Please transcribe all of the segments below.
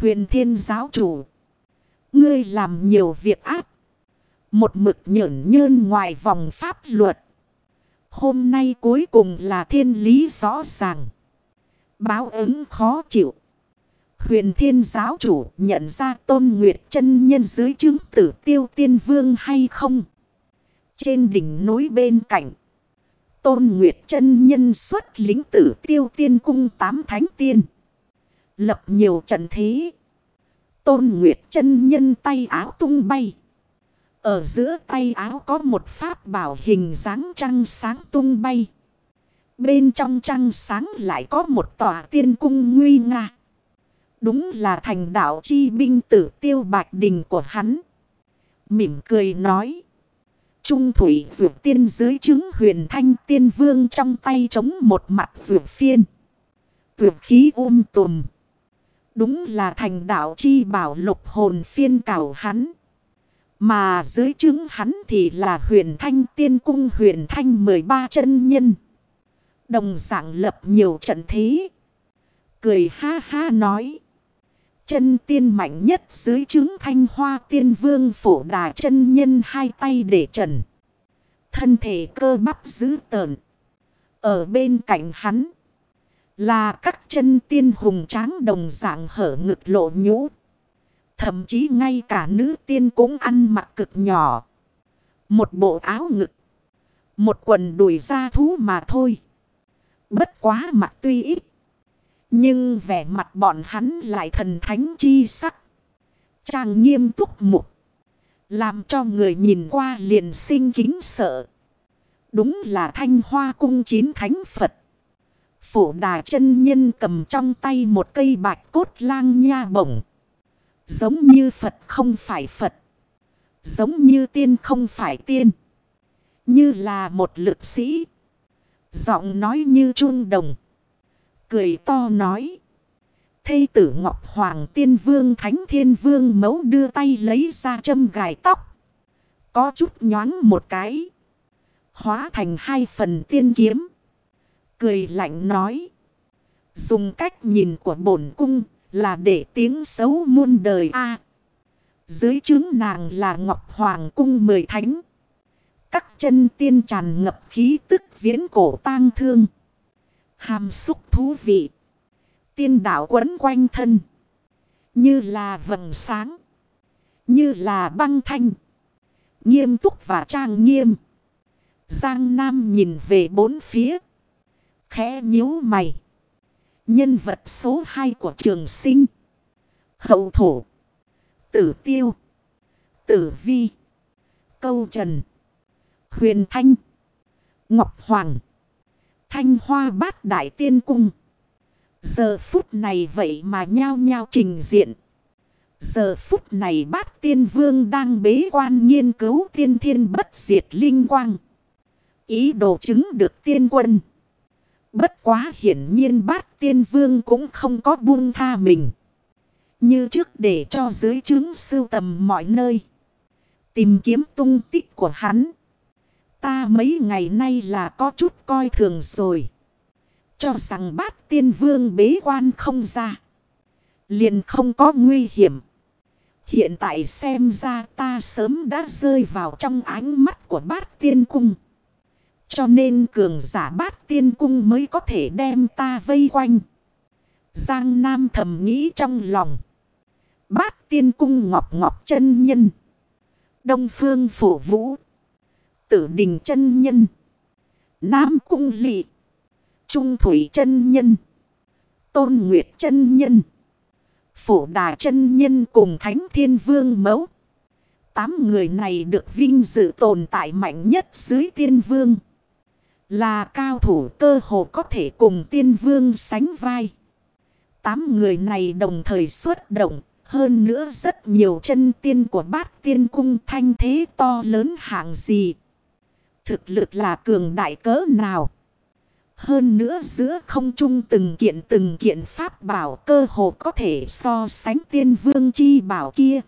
Huyền thiên giáo chủ. Ngươi làm nhiều việc ác. Một mực nhởn nhơn ngoài vòng pháp luật. Hôm nay cuối cùng là thiên lý rõ ràng. Báo ứng khó chịu. Huyền thiên giáo chủ nhận ra tôn nguyệt chân nhân dưới chứng tử tiêu tiên vương hay không? Trên đỉnh núi bên cạnh. Tôn nguyệt chân nhân xuất lính tử tiêu tiên cung tám thánh tiên. Lập nhiều trận thế. Tôn nguyệt chân nhân tay áo tung bay. Ở giữa tay áo có một pháp bảo hình dáng trăng sáng tung bay. Bên trong trăng sáng lại có một tòa tiên cung nguy nga. Đúng là thành đạo chi binh tử tiêu bạch đình của hắn. Mỉm cười nói. Trung thủy dược tiên dưới chứng huyền thanh tiên vương trong tay chống một mặt dược phiên. Dược khí um tùm. Đúng là thành đạo chi bảo lục hồn phiên cảo hắn. Mà dưới chứng hắn thì là huyền thanh tiên cung huyền thanh 13 chân nhân. Đồng dạng lập nhiều trận thế. Cười ha ha nói. Chân tiên mạnh nhất dưới chứng thanh hoa tiên vương phổ đà chân nhân hai tay để trần. Thân thể cơ bắp dữ tợn Ở bên cạnh hắn. Là các chân tiên hùng tráng đồng dạng hở ngực lộ nhũ. Thậm chí ngay cả nữ tiên cũng ăn mặc cực nhỏ. Một bộ áo ngực. Một quần đùi da thú mà thôi. Bất quá mặt tuy ít. Nhưng vẻ mặt bọn hắn lại thần thánh chi sắc. Trang nghiêm túc mục. Làm cho người nhìn qua liền sinh kính sợ. Đúng là thanh hoa cung chín thánh Phật. Phủ đà chân nhân cầm trong tay một cây bạch cốt lang nha bổng. Giống như Phật không phải Phật. Giống như tiên không phải tiên. Như là một lực sĩ. Giọng nói như chuông đồng. Cười to nói. Thây tử Ngọc Hoàng Tiên Vương Thánh Thiên Vương mấu đưa tay lấy ra châm gài tóc. Có chút nhoáng một cái. Hóa thành hai phần tiên kiếm. Cười lạnh nói. Dùng cách nhìn của bổn cung là để tiếng xấu muôn đời a Dưới trướng nàng là Ngọc Hoàng cung mười thánh. Các chân tiên tràn ngập khí tức viễn cổ tang thương. Hàm xúc thú vị. Tiên đạo quấn quanh thân. Như là vầng sáng. Như là băng thanh. Nghiêm túc và trang nghiêm. Giang Nam nhìn về bốn phía. Khẽ nhíu mày. Nhân vật số 2 của trường sinh. Hậu thổ. Tử tiêu. Tử vi. Câu trần. Huyền thanh. Ngọc hoàng. Thanh hoa bát đại tiên cung. Giờ phút này vậy mà nhao nhao trình diện. Giờ phút này bát tiên vương đang bế quan nghiên cứu tiên thiên bất diệt linh quang. Ý đồ chứng được tiên quân. Bất quá hiển nhiên bát tiên vương cũng không có buông tha mình. Như trước để cho dưới chứng sưu tầm mọi nơi. Tìm kiếm tung tích của hắn. Ta mấy ngày nay là có chút coi thường rồi. Cho rằng bát tiên vương bế quan không ra. Liền không có nguy hiểm. Hiện tại xem ra ta sớm đã rơi vào trong ánh mắt của bát tiên cung. Cho nên cường giả bát tiên cung mới có thể đem ta vây quanh. Giang Nam thầm nghĩ trong lòng. Bát tiên cung ngọc ngọc chân nhân. Đông phương phổ vũ. Tử đình chân nhân. Nam cung lị. Trung thủy chân nhân. Tôn nguyệt chân nhân. Phổ đà chân nhân cùng thánh thiên vương mẫu. Tám người này được vinh dự tồn tại mạnh nhất dưới tiên vương. Là cao thủ cơ hồ có thể cùng tiên vương sánh vai. Tám người này đồng thời xuất động. Hơn nữa rất nhiều chân tiên của bát tiên cung thanh thế to lớn hạng gì. Thực lực là cường đại cỡ nào. Hơn nữa giữa không trung từng kiện từng kiện pháp bảo cơ hồ có thể so sánh tiên vương chi bảo kia.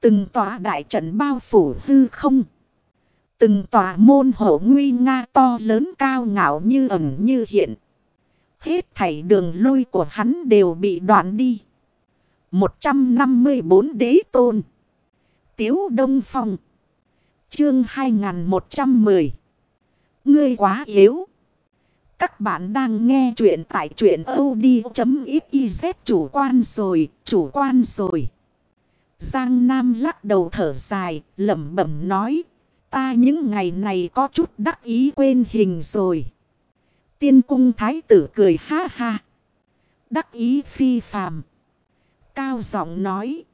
Từng tòa đại trận bao phủ hư không. Từng tòa môn hộ nguy nga to lớn cao ngạo như ẩn như hiện. Hết thảy đường lui của hắn đều bị đoạn đi. 154 đế tôn. Tiếu Đông Phong. Chương 2110. Ngươi quá yếu. Các bạn đang nghe chuyện tại chuyện od.xyz chủ quan rồi, chủ quan rồi. Giang Nam lắc đầu thở dài, lẩm bẩm nói. Ta những ngày này có chút đắc ý quên hình rồi. Tiên cung thái tử cười ha ha. Đắc ý phi phàm. Cao giọng nói.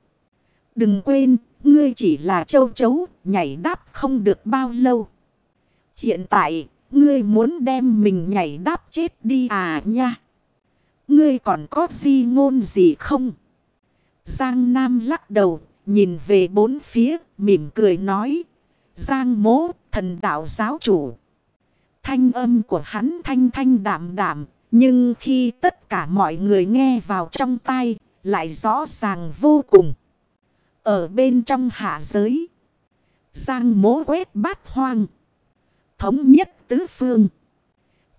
Đừng quên, ngươi chỉ là châu chấu, nhảy đáp không được bao lâu. Hiện tại, ngươi muốn đem mình nhảy đáp chết đi à nha. Ngươi còn có gì ngôn gì không? Giang Nam lắc đầu, nhìn về bốn phía, mỉm cười nói. Giang mố, thần đạo giáo chủ. Thanh âm của hắn thanh thanh đạm đạm, nhưng khi tất cả mọi người nghe vào trong tai, lại rõ ràng vô cùng. Ở bên trong hạ giới, Giang mố quét bát hoang. Thống nhất tứ phương.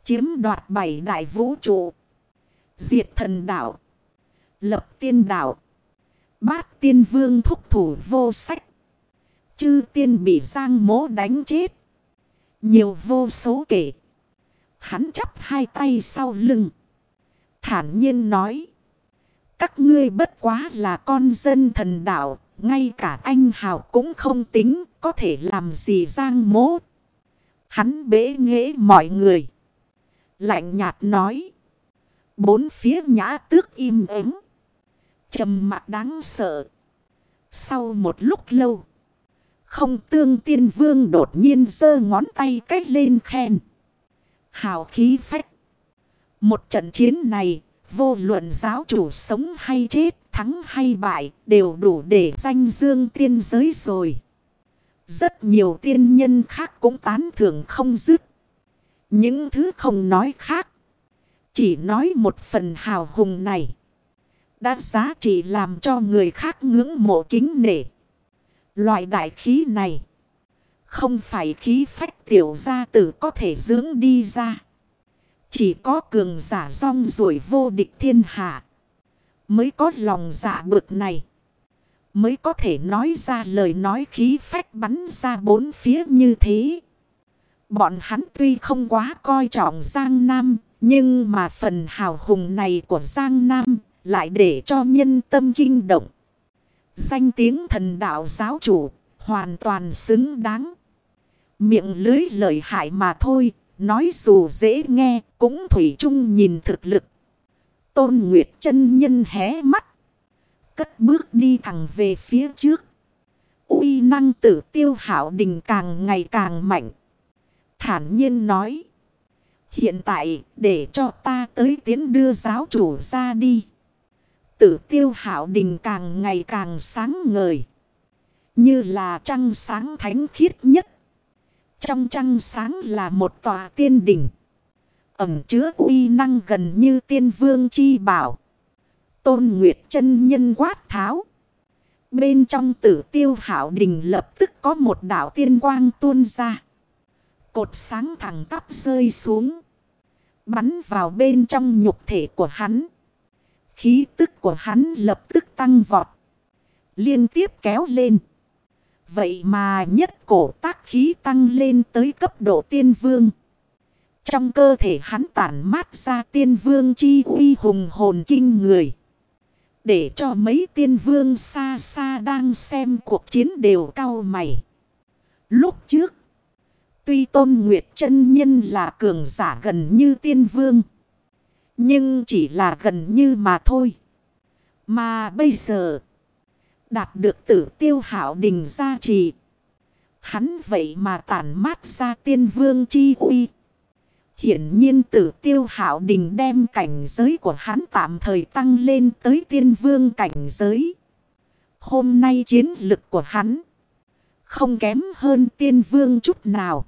Chiếm đoạt bảy đại vũ trụ. Diệt thần đạo. Lập tiên đạo. Bát tiên vương thúc thủ vô sách. Chư tiên bị giang mố đánh chết. Nhiều vô số kể. Hắn chắp hai tay sau lưng. Thản nhiên nói. Các ngươi bất quá là con dân thần đạo. Ngay cả anh hào cũng không tính. Có thể làm gì giang mố. Hắn bế nghễ mọi người. Lạnh nhạt nói. Bốn phía nhã tước im ắng trầm mặc đáng sợ. Sau một lúc lâu. Không tương tiên vương đột nhiên giơ ngón tay cách lên khen. Hào khí phách. Một trận chiến này, vô luận giáo chủ sống hay chết, thắng hay bại, đều đủ để danh dương tiên giới rồi. Rất nhiều tiên nhân khác cũng tán thưởng không dứt. Những thứ không nói khác. Chỉ nói một phần hào hùng này. Đã giá trị làm cho người khác ngưỡng mộ kính nể. Loại đại khí này. Không phải khí phách tiểu gia tử có thể dưỡng đi ra. Chỉ có cường giả rong rủi vô địch thiên hạ. Mới có lòng dạ bực này. Mới có thể nói ra lời nói khí phách bắn ra bốn phía như thế. Bọn hắn tuy không quá coi trọng Giang Nam. Nhưng mà phần hào hùng này của Giang Nam lại để cho nhân tâm kinh động. Danh tiếng thần đạo giáo chủ hoàn toàn xứng đáng. Miệng lưới lợi hại mà thôi, nói dù dễ nghe cũng thủy chung nhìn thực lực. Tôn Nguyệt chân nhân hé mắt. Cất bước đi thẳng về phía trước. uy năng tử tiêu hảo đình càng ngày càng mạnh. Thản nhiên nói. Hiện tại để cho ta tới tiến đưa giáo chủ ra đi tử tiêu hảo đình càng ngày càng sáng ngời. Như là trăng sáng thánh khiết nhất. Trong trăng sáng là một tòa tiên đỉnh. Ẩm chứa uy năng gần như tiên vương chi bảo. Tôn Nguyệt chân nhân quát tháo. Bên trong tử tiêu hảo đình lập tức có một đảo tiên quang tuôn ra. Cột sáng thẳng tắp rơi xuống. Bắn vào bên trong nhục thể của hắn. Khí tức của hắn lập tức tăng vọt. Liên tiếp kéo lên. Vậy mà nhất cổ tác khí tăng lên tới cấp độ tiên vương. Trong cơ thể hắn tản mát ra tiên vương chi uy hùng hồn kinh người. Để cho mấy tiên vương xa xa đang xem cuộc chiến đều cao mày. Lúc trước, tuy Tôn Nguyệt chân Nhân là cường giả gần như tiên vương. Nhưng chỉ là gần như mà thôi. Mà bây giờ. Đạt được tử tiêu hảo đình gia trì. Hắn vậy mà tản mát ra tiên vương chi uy. Hiển nhiên tử tiêu hảo đình đem cảnh giới của hắn tạm thời tăng lên tới tiên vương cảnh giới. Hôm nay chiến lực của hắn không kém hơn tiên vương chút nào.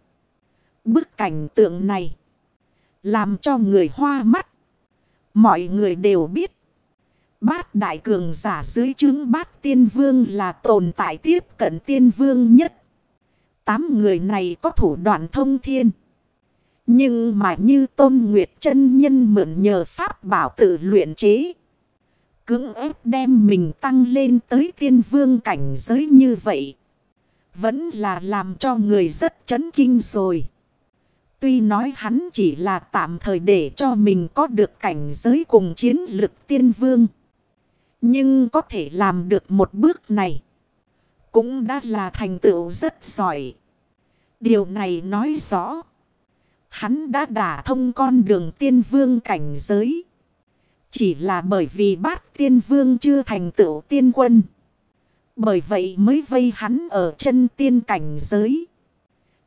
Bức cảnh tượng này làm cho người hoa mắt. Mọi người đều biết. Bát đại cường giả dưới chứng bát tiên vương là tồn tại tiếp cận tiên vương nhất. Tám người này có thủ đoạn thông thiên. Nhưng mà như Tôn Nguyệt chân Nhân mượn nhờ pháp bảo tự luyện chế. Cưỡng ép đem mình tăng lên tới tiên vương cảnh giới như vậy. Vẫn là làm cho người rất chấn kinh rồi. Tuy nói hắn chỉ là tạm thời để cho mình có được cảnh giới cùng chiến lực tiên vương. Nhưng có thể làm được một bước này. Cũng đã là thành tựu rất giỏi. Điều này nói rõ. Hắn đã đả thông con đường tiên vương cảnh giới. Chỉ là bởi vì bát tiên vương chưa thành tựu tiên quân. Bởi vậy mới vây hắn ở chân tiên cảnh giới.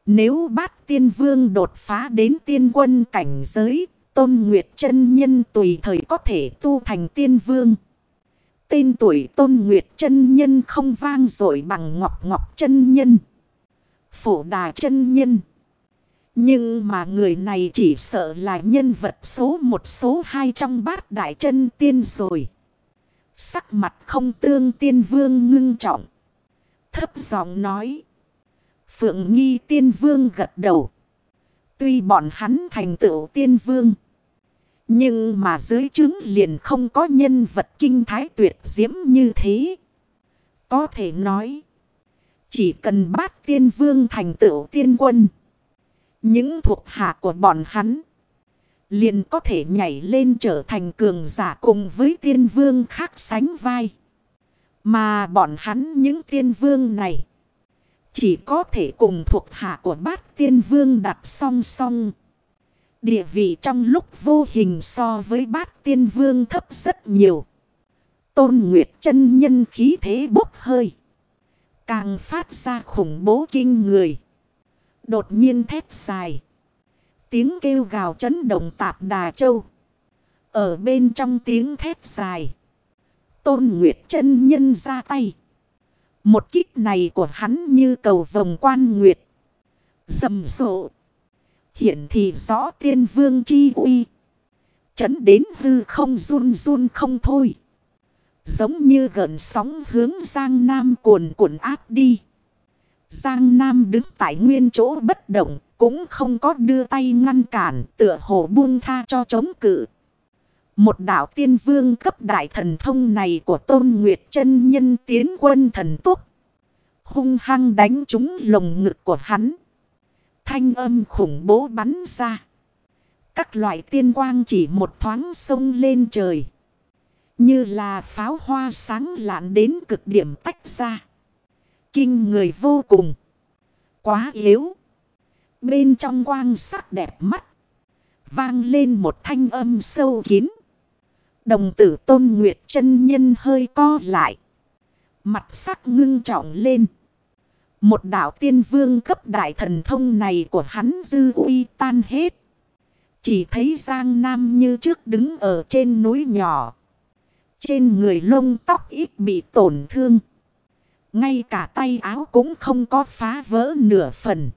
Nếu bát tiên vương đột phá đến tiên quân cảnh giới, tôn nguyệt chân nhân tùy thời có thể tu thành tiên vương. Tên tuổi tôn nguyệt chân nhân không vang dội bằng ngọc ngọc chân nhân. Phổ đà chân nhân. Nhưng mà người này chỉ sợ là nhân vật số một số hai trong bát đại chân tiên rồi. Sắc mặt không tương tiên vương ngưng trọng. Thấp giọng nói. Phượng nghi tiên vương gật đầu. Tuy bọn hắn thành tựu tiên vương. Nhưng mà dưới trứng liền không có nhân vật kinh thái tuyệt diễm như thế. Có thể nói. Chỉ cần bát tiên vương thành tựu tiên quân. Những thuộc hạ của bọn hắn. Liền có thể nhảy lên trở thành cường giả cùng với tiên vương khác sánh vai. Mà bọn hắn những tiên vương này. Chỉ có thể cùng thuộc hạ của bát tiên vương đặt song song. Địa vị trong lúc vô hình so với bát tiên vương thấp rất nhiều. Tôn Nguyệt chân nhân khí thế bốc hơi. Càng phát ra khủng bố kinh người. Đột nhiên thép dài. Tiếng kêu gào chấn động tạp đà châu. Ở bên trong tiếng thép dài. Tôn Nguyệt chân nhân ra tay. Một kích này của hắn như cầu vòng quan nguyệt. Dầm rộ. Hiện thì rõ tiên vương chi uy. Chấn đến hư không run run không thôi. Giống như gần sóng hướng Giang Nam cuồn cuộn áp đi. Giang Nam đứng tại nguyên chỗ bất động. Cũng không có đưa tay ngăn cản, tựa hồ buông tha cho chống cự. Một đạo tiên vương cấp đại thần thông này của Tôn Nguyệt chân nhân tiến quân thần túc. Hung hăng đánh trúng lồng ngực của hắn. Thanh âm khủng bố bắn ra. Các loại tiên quang chỉ một thoáng sông lên trời. Như là pháo hoa sáng lạn đến cực điểm tách ra. Kinh người vô cùng. Quá yếu. Bên trong quang sắc đẹp mắt. Vang lên một thanh âm sâu kín. Đồng tử tôn nguyệt chân nhân hơi co lại. Mặt sắc ngưng trọng lên. Một đạo tiên vương cấp đại thần thông này của hắn dư uy tan hết. Chỉ thấy Giang Nam như trước đứng ở trên núi nhỏ. Trên người lông tóc ít bị tổn thương. Ngay cả tay áo cũng không có phá vỡ nửa phần.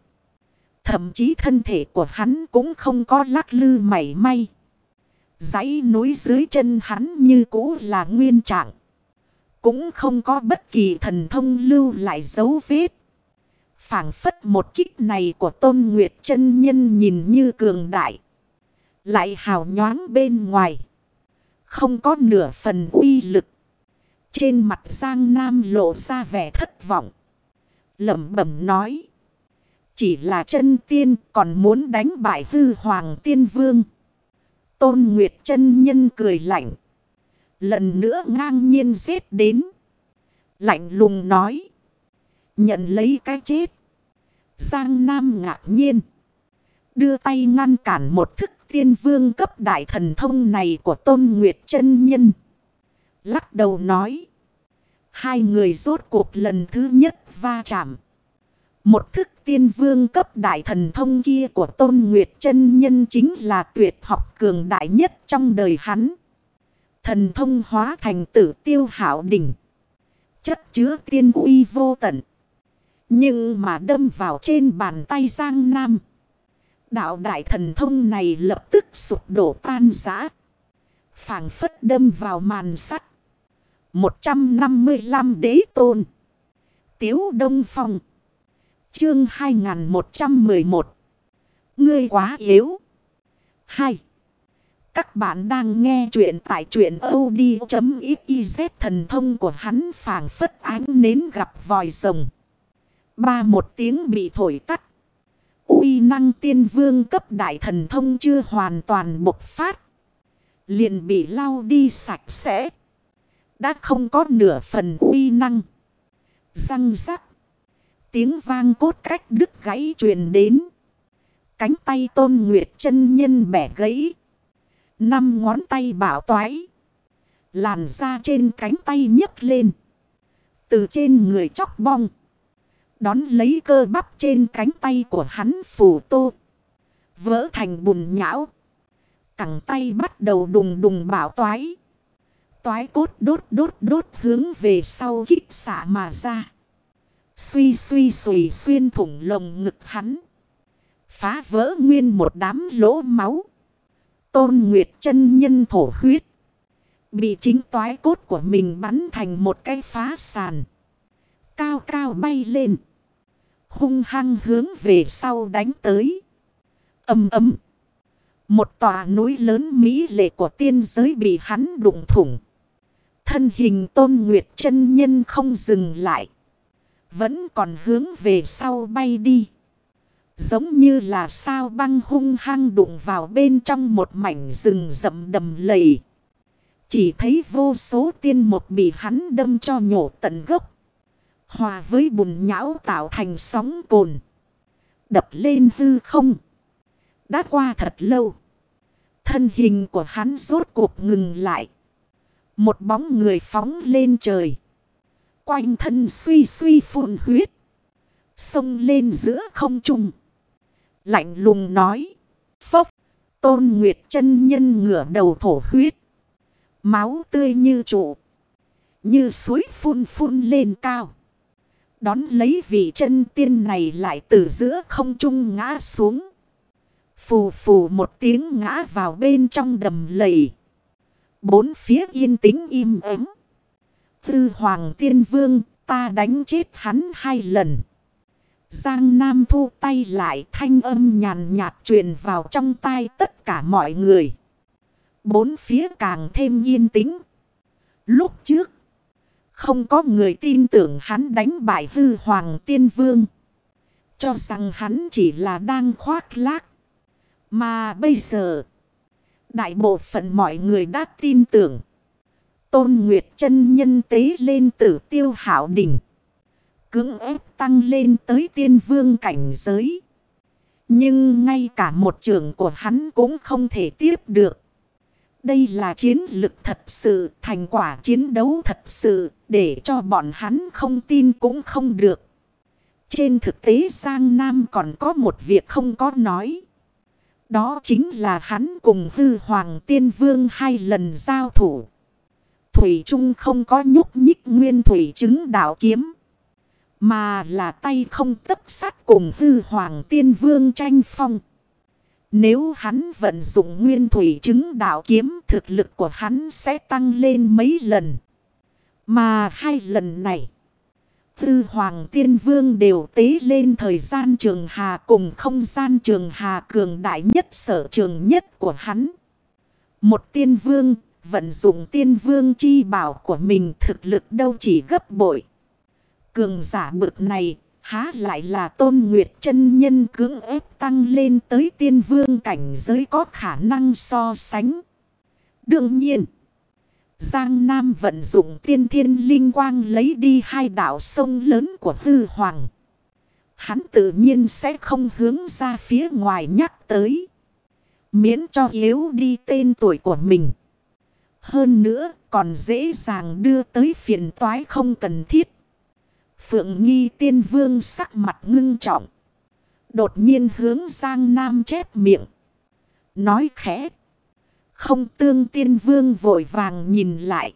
Thậm chí thân thể của hắn cũng không có lắc lư mảy may. Dãy núi dưới chân hắn như cũ là nguyên trạng. Cũng không có bất kỳ thần thông lưu lại dấu vết. phảng phất một kích này của Tôn Nguyệt chân nhân nhìn như cường đại. Lại hào nhoáng bên ngoài. Không có nửa phần uy lực. Trên mặt Giang Nam lộ ra vẻ thất vọng. Lẩm bẩm nói. Chỉ là chân tiên còn muốn đánh bại hư hoàng tiên vương. Tôn Nguyệt chân nhân cười lạnh. Lần nữa ngang nhiên giết đến. Lạnh lùng nói. Nhận lấy cái chết. Giang Nam ngạc nhiên. Đưa tay ngăn cản một thức tiên vương cấp đại thần thông này của Tôn Nguyệt chân nhân. Lắc đầu nói. Hai người rốt cuộc lần thứ nhất va chạm. Một thức tiên vương cấp đại thần thông kia của Tôn Nguyệt chân Nhân chính là tuyệt học cường đại nhất trong đời hắn. Thần thông hóa thành tử tiêu hảo đỉnh. Chất chứa tiên uy vô tận. Nhưng mà đâm vào trên bàn tay Giang Nam. Đạo đại thần thông này lập tức sụp đổ tan rã. phảng phất đâm vào màn sắt. 155 đế tôn. Tiếu Đông Phong. Chương 2111. Ngươi quá yếu. 2. Các bạn đang nghe chuyện tại chuyện od.xyz thần thông của hắn phản phất ánh nến gặp vòi rồng. Ba một tiếng bị thổi tắt. uy năng tiên vương cấp đại thần thông chưa hoàn toàn bộc phát. Liền bị lau đi sạch sẽ. Đã không có nửa phần uy năng. Răng rắc. Tiếng vang cốt cách đứt gãy truyền đến. Cánh tay tôn nguyệt chân nhân bẻ gãy. Năm ngón tay bảo toái. Làn da trên cánh tay nhấc lên. Từ trên người chóc bong. Đón lấy cơ bắp trên cánh tay của hắn phủ tô. Vỡ thành bùn nhão. Cẳng tay bắt đầu đùng đùng bảo toái. Toái cốt đốt đốt đốt hướng về sau kích xả mà ra. Suy suy suy xuyên thủng lồng ngực hắn. Phá vỡ nguyên một đám lỗ máu. Tôn Nguyệt chân nhân thổ huyết. Bị chính toái cốt của mình bắn thành một cái phá sàn. Cao cao bay lên. Hung hăng hướng về sau đánh tới. Âm ấm. Một tòa núi lớn mỹ lệ của tiên giới bị hắn đụng thủng. Thân hình tôn nguyệt chân nhân không dừng lại. Vẫn còn hướng về sau bay đi. Giống như là sao băng hung hăng đụng vào bên trong một mảnh rừng rậm đầm lầy. Chỉ thấy vô số tiên một bị hắn đâm cho nhổ tận gốc. Hòa với bùn nhão tạo thành sóng cồn. Đập lên hư không. Đã qua thật lâu. Thân hình của hắn rốt cuộc ngừng lại. Một bóng người phóng lên trời. Quanh thân suy suy phun huyết. Xông lên giữa không trung. Lạnh lùng nói. Phốc. Tôn Nguyệt chân nhân ngửa đầu thổ huyết. Máu tươi như trụ. Như suối phun phun lên cao. Đón lấy vị chân tiên này lại từ giữa không trung ngã xuống. Phù phù một tiếng ngã vào bên trong đầm lầy. Bốn phía yên tĩnh im ắng. Tư Hoàng Tiên Vương ta đánh chết hắn hai lần. Giang Nam thu tay lại thanh âm nhàn nhạt truyền vào trong tai tất cả mọi người. Bốn phía càng thêm yên tĩnh. Lúc trước, không có người tin tưởng hắn đánh bại hư hoàng tiên vương. Cho rằng hắn chỉ là đang khoác lác. Mà bây giờ, đại bộ phận mọi người đã tin tưởng. Tôn Nguyệt chân nhân tế lên tử tiêu hảo đỉnh. Cưỡng ép tăng lên tới tiên vương cảnh giới. Nhưng ngay cả một trường của hắn cũng không thể tiếp được. Đây là chiến lực thật sự, thành quả chiến đấu thật sự, để cho bọn hắn không tin cũng không được. Trên thực tế Giang Nam còn có một việc không có nói. Đó chính là hắn cùng hư hoàng tiên vương hai lần giao thủ. Thủy Trung không có nhúc nhích nguyên thủy chứng đạo kiếm. Mà là tay không tấp sát cùng hư hoàng tiên vương tranh phong. Nếu hắn vận dụng nguyên thủy chứng đạo kiếm thực lực của hắn sẽ tăng lên mấy lần. Mà hai lần này. Tư Hoàng Tiên Vương đều tế lên thời gian trường hà cùng không gian trường hà cường đại nhất sở trường nhất của hắn. Một tiên vương, vận dụng tiên vương chi bảo của mình thực lực đâu chỉ gấp bội. Cường giả bực này, há lại là tôn nguyệt chân nhân cưỡng ép tăng lên tới tiên vương cảnh giới có khả năng so sánh. Đương nhiên. Giang Nam vận dụng tiên thiên linh quang lấy đi hai đảo sông lớn của hư hoàng. Hắn tự nhiên sẽ không hướng ra phía ngoài nhắc tới. Miễn cho yếu đi tên tuổi của mình. Hơn nữa, còn dễ dàng đưa tới phiền toái không cần thiết. Phượng nghi tiên vương sắc mặt ngưng trọng. Đột nhiên hướng Giang Nam chép miệng. Nói khẽ. Không tương tiên vương vội vàng nhìn lại.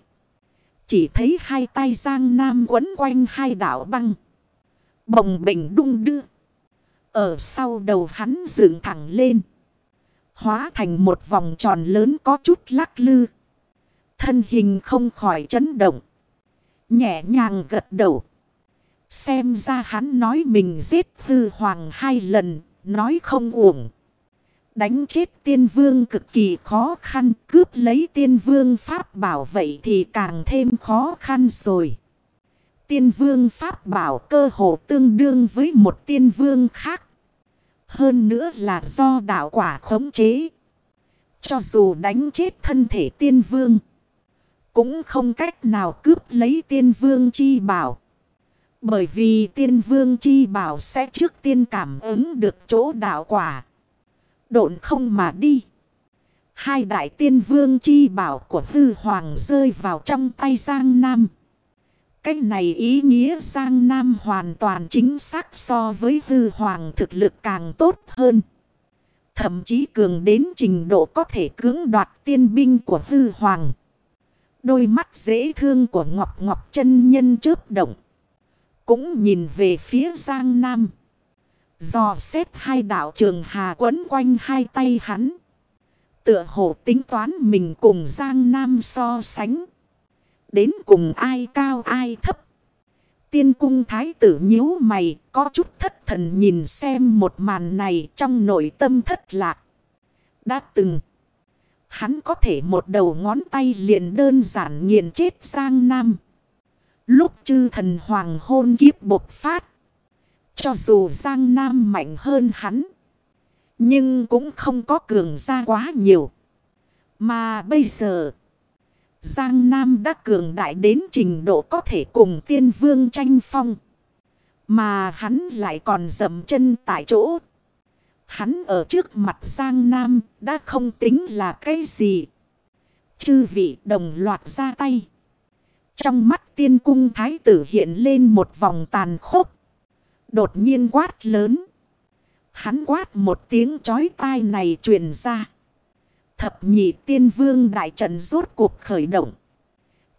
Chỉ thấy hai tay Giang Nam quấn quanh hai đảo băng. Bồng bình đung đưa. Ở sau đầu hắn dựng thẳng lên. Hóa thành một vòng tròn lớn có chút lắc lư. Thân hình không khỏi chấn động. Nhẹ nhàng gật đầu. Xem ra hắn nói mình giết hư hoàng hai lần. Nói không uổng. Đánh chết tiên vương cực kỳ khó khăn, cướp lấy tiên vương pháp bảo vậy thì càng thêm khó khăn rồi. Tiên vương pháp bảo cơ hồ tương đương với một tiên vương khác. Hơn nữa là do đạo quả khống chế. Cho dù đánh chết thân thể tiên vương. Cũng không cách nào cướp lấy tiên vương chi bảo. Bởi vì tiên vương chi bảo sẽ trước tiên cảm ứng được chỗ đạo quả. Độn không mà đi. Hai đại tiên vương chi bảo của hư hoàng rơi vào trong tay Giang Nam. Cách này ý nghĩa Giang Nam hoàn toàn chính xác so với hư hoàng thực lực càng tốt hơn. Thậm chí cường đến trình độ có thể cưỡng đoạt tiên binh của hư hoàng. Đôi mắt dễ thương của Ngọc Ngọc chân nhân chớp động. Cũng nhìn về phía Giang Nam. dò xếp hai đạo trường hà quấn quanh hai tay hắn. Tựa hồ tính toán mình cùng Giang Nam so sánh. Đến cùng ai cao ai thấp. Tiên cung thái tử nhíu mày, có chút thất thần nhìn xem một màn này trong nội tâm thất lạc. Đã từng. Hắn có thể một đầu ngón tay liền đơn giản nghiền chết Giang Nam. Lúc chư thần hoàng hôn kiếp bộc phát. Cho dù Giang Nam mạnh hơn hắn. Nhưng cũng không có cường ra quá nhiều. Mà bây giờ. Giang Nam đã cường đại đến trình độ có thể cùng tiên vương tranh phong. Mà hắn lại còn dậm chân tại chỗ. Hắn ở trước mặt Giang Nam đã không tính là cái gì. Chư vị đồng loạt ra tay. Trong mắt tiên cung thái tử hiện lên một vòng tàn khốc. Đột nhiên quát lớn. Hắn quát một tiếng chói tai này truyền ra. Thập nhị tiên vương đại trận rốt cuộc khởi động.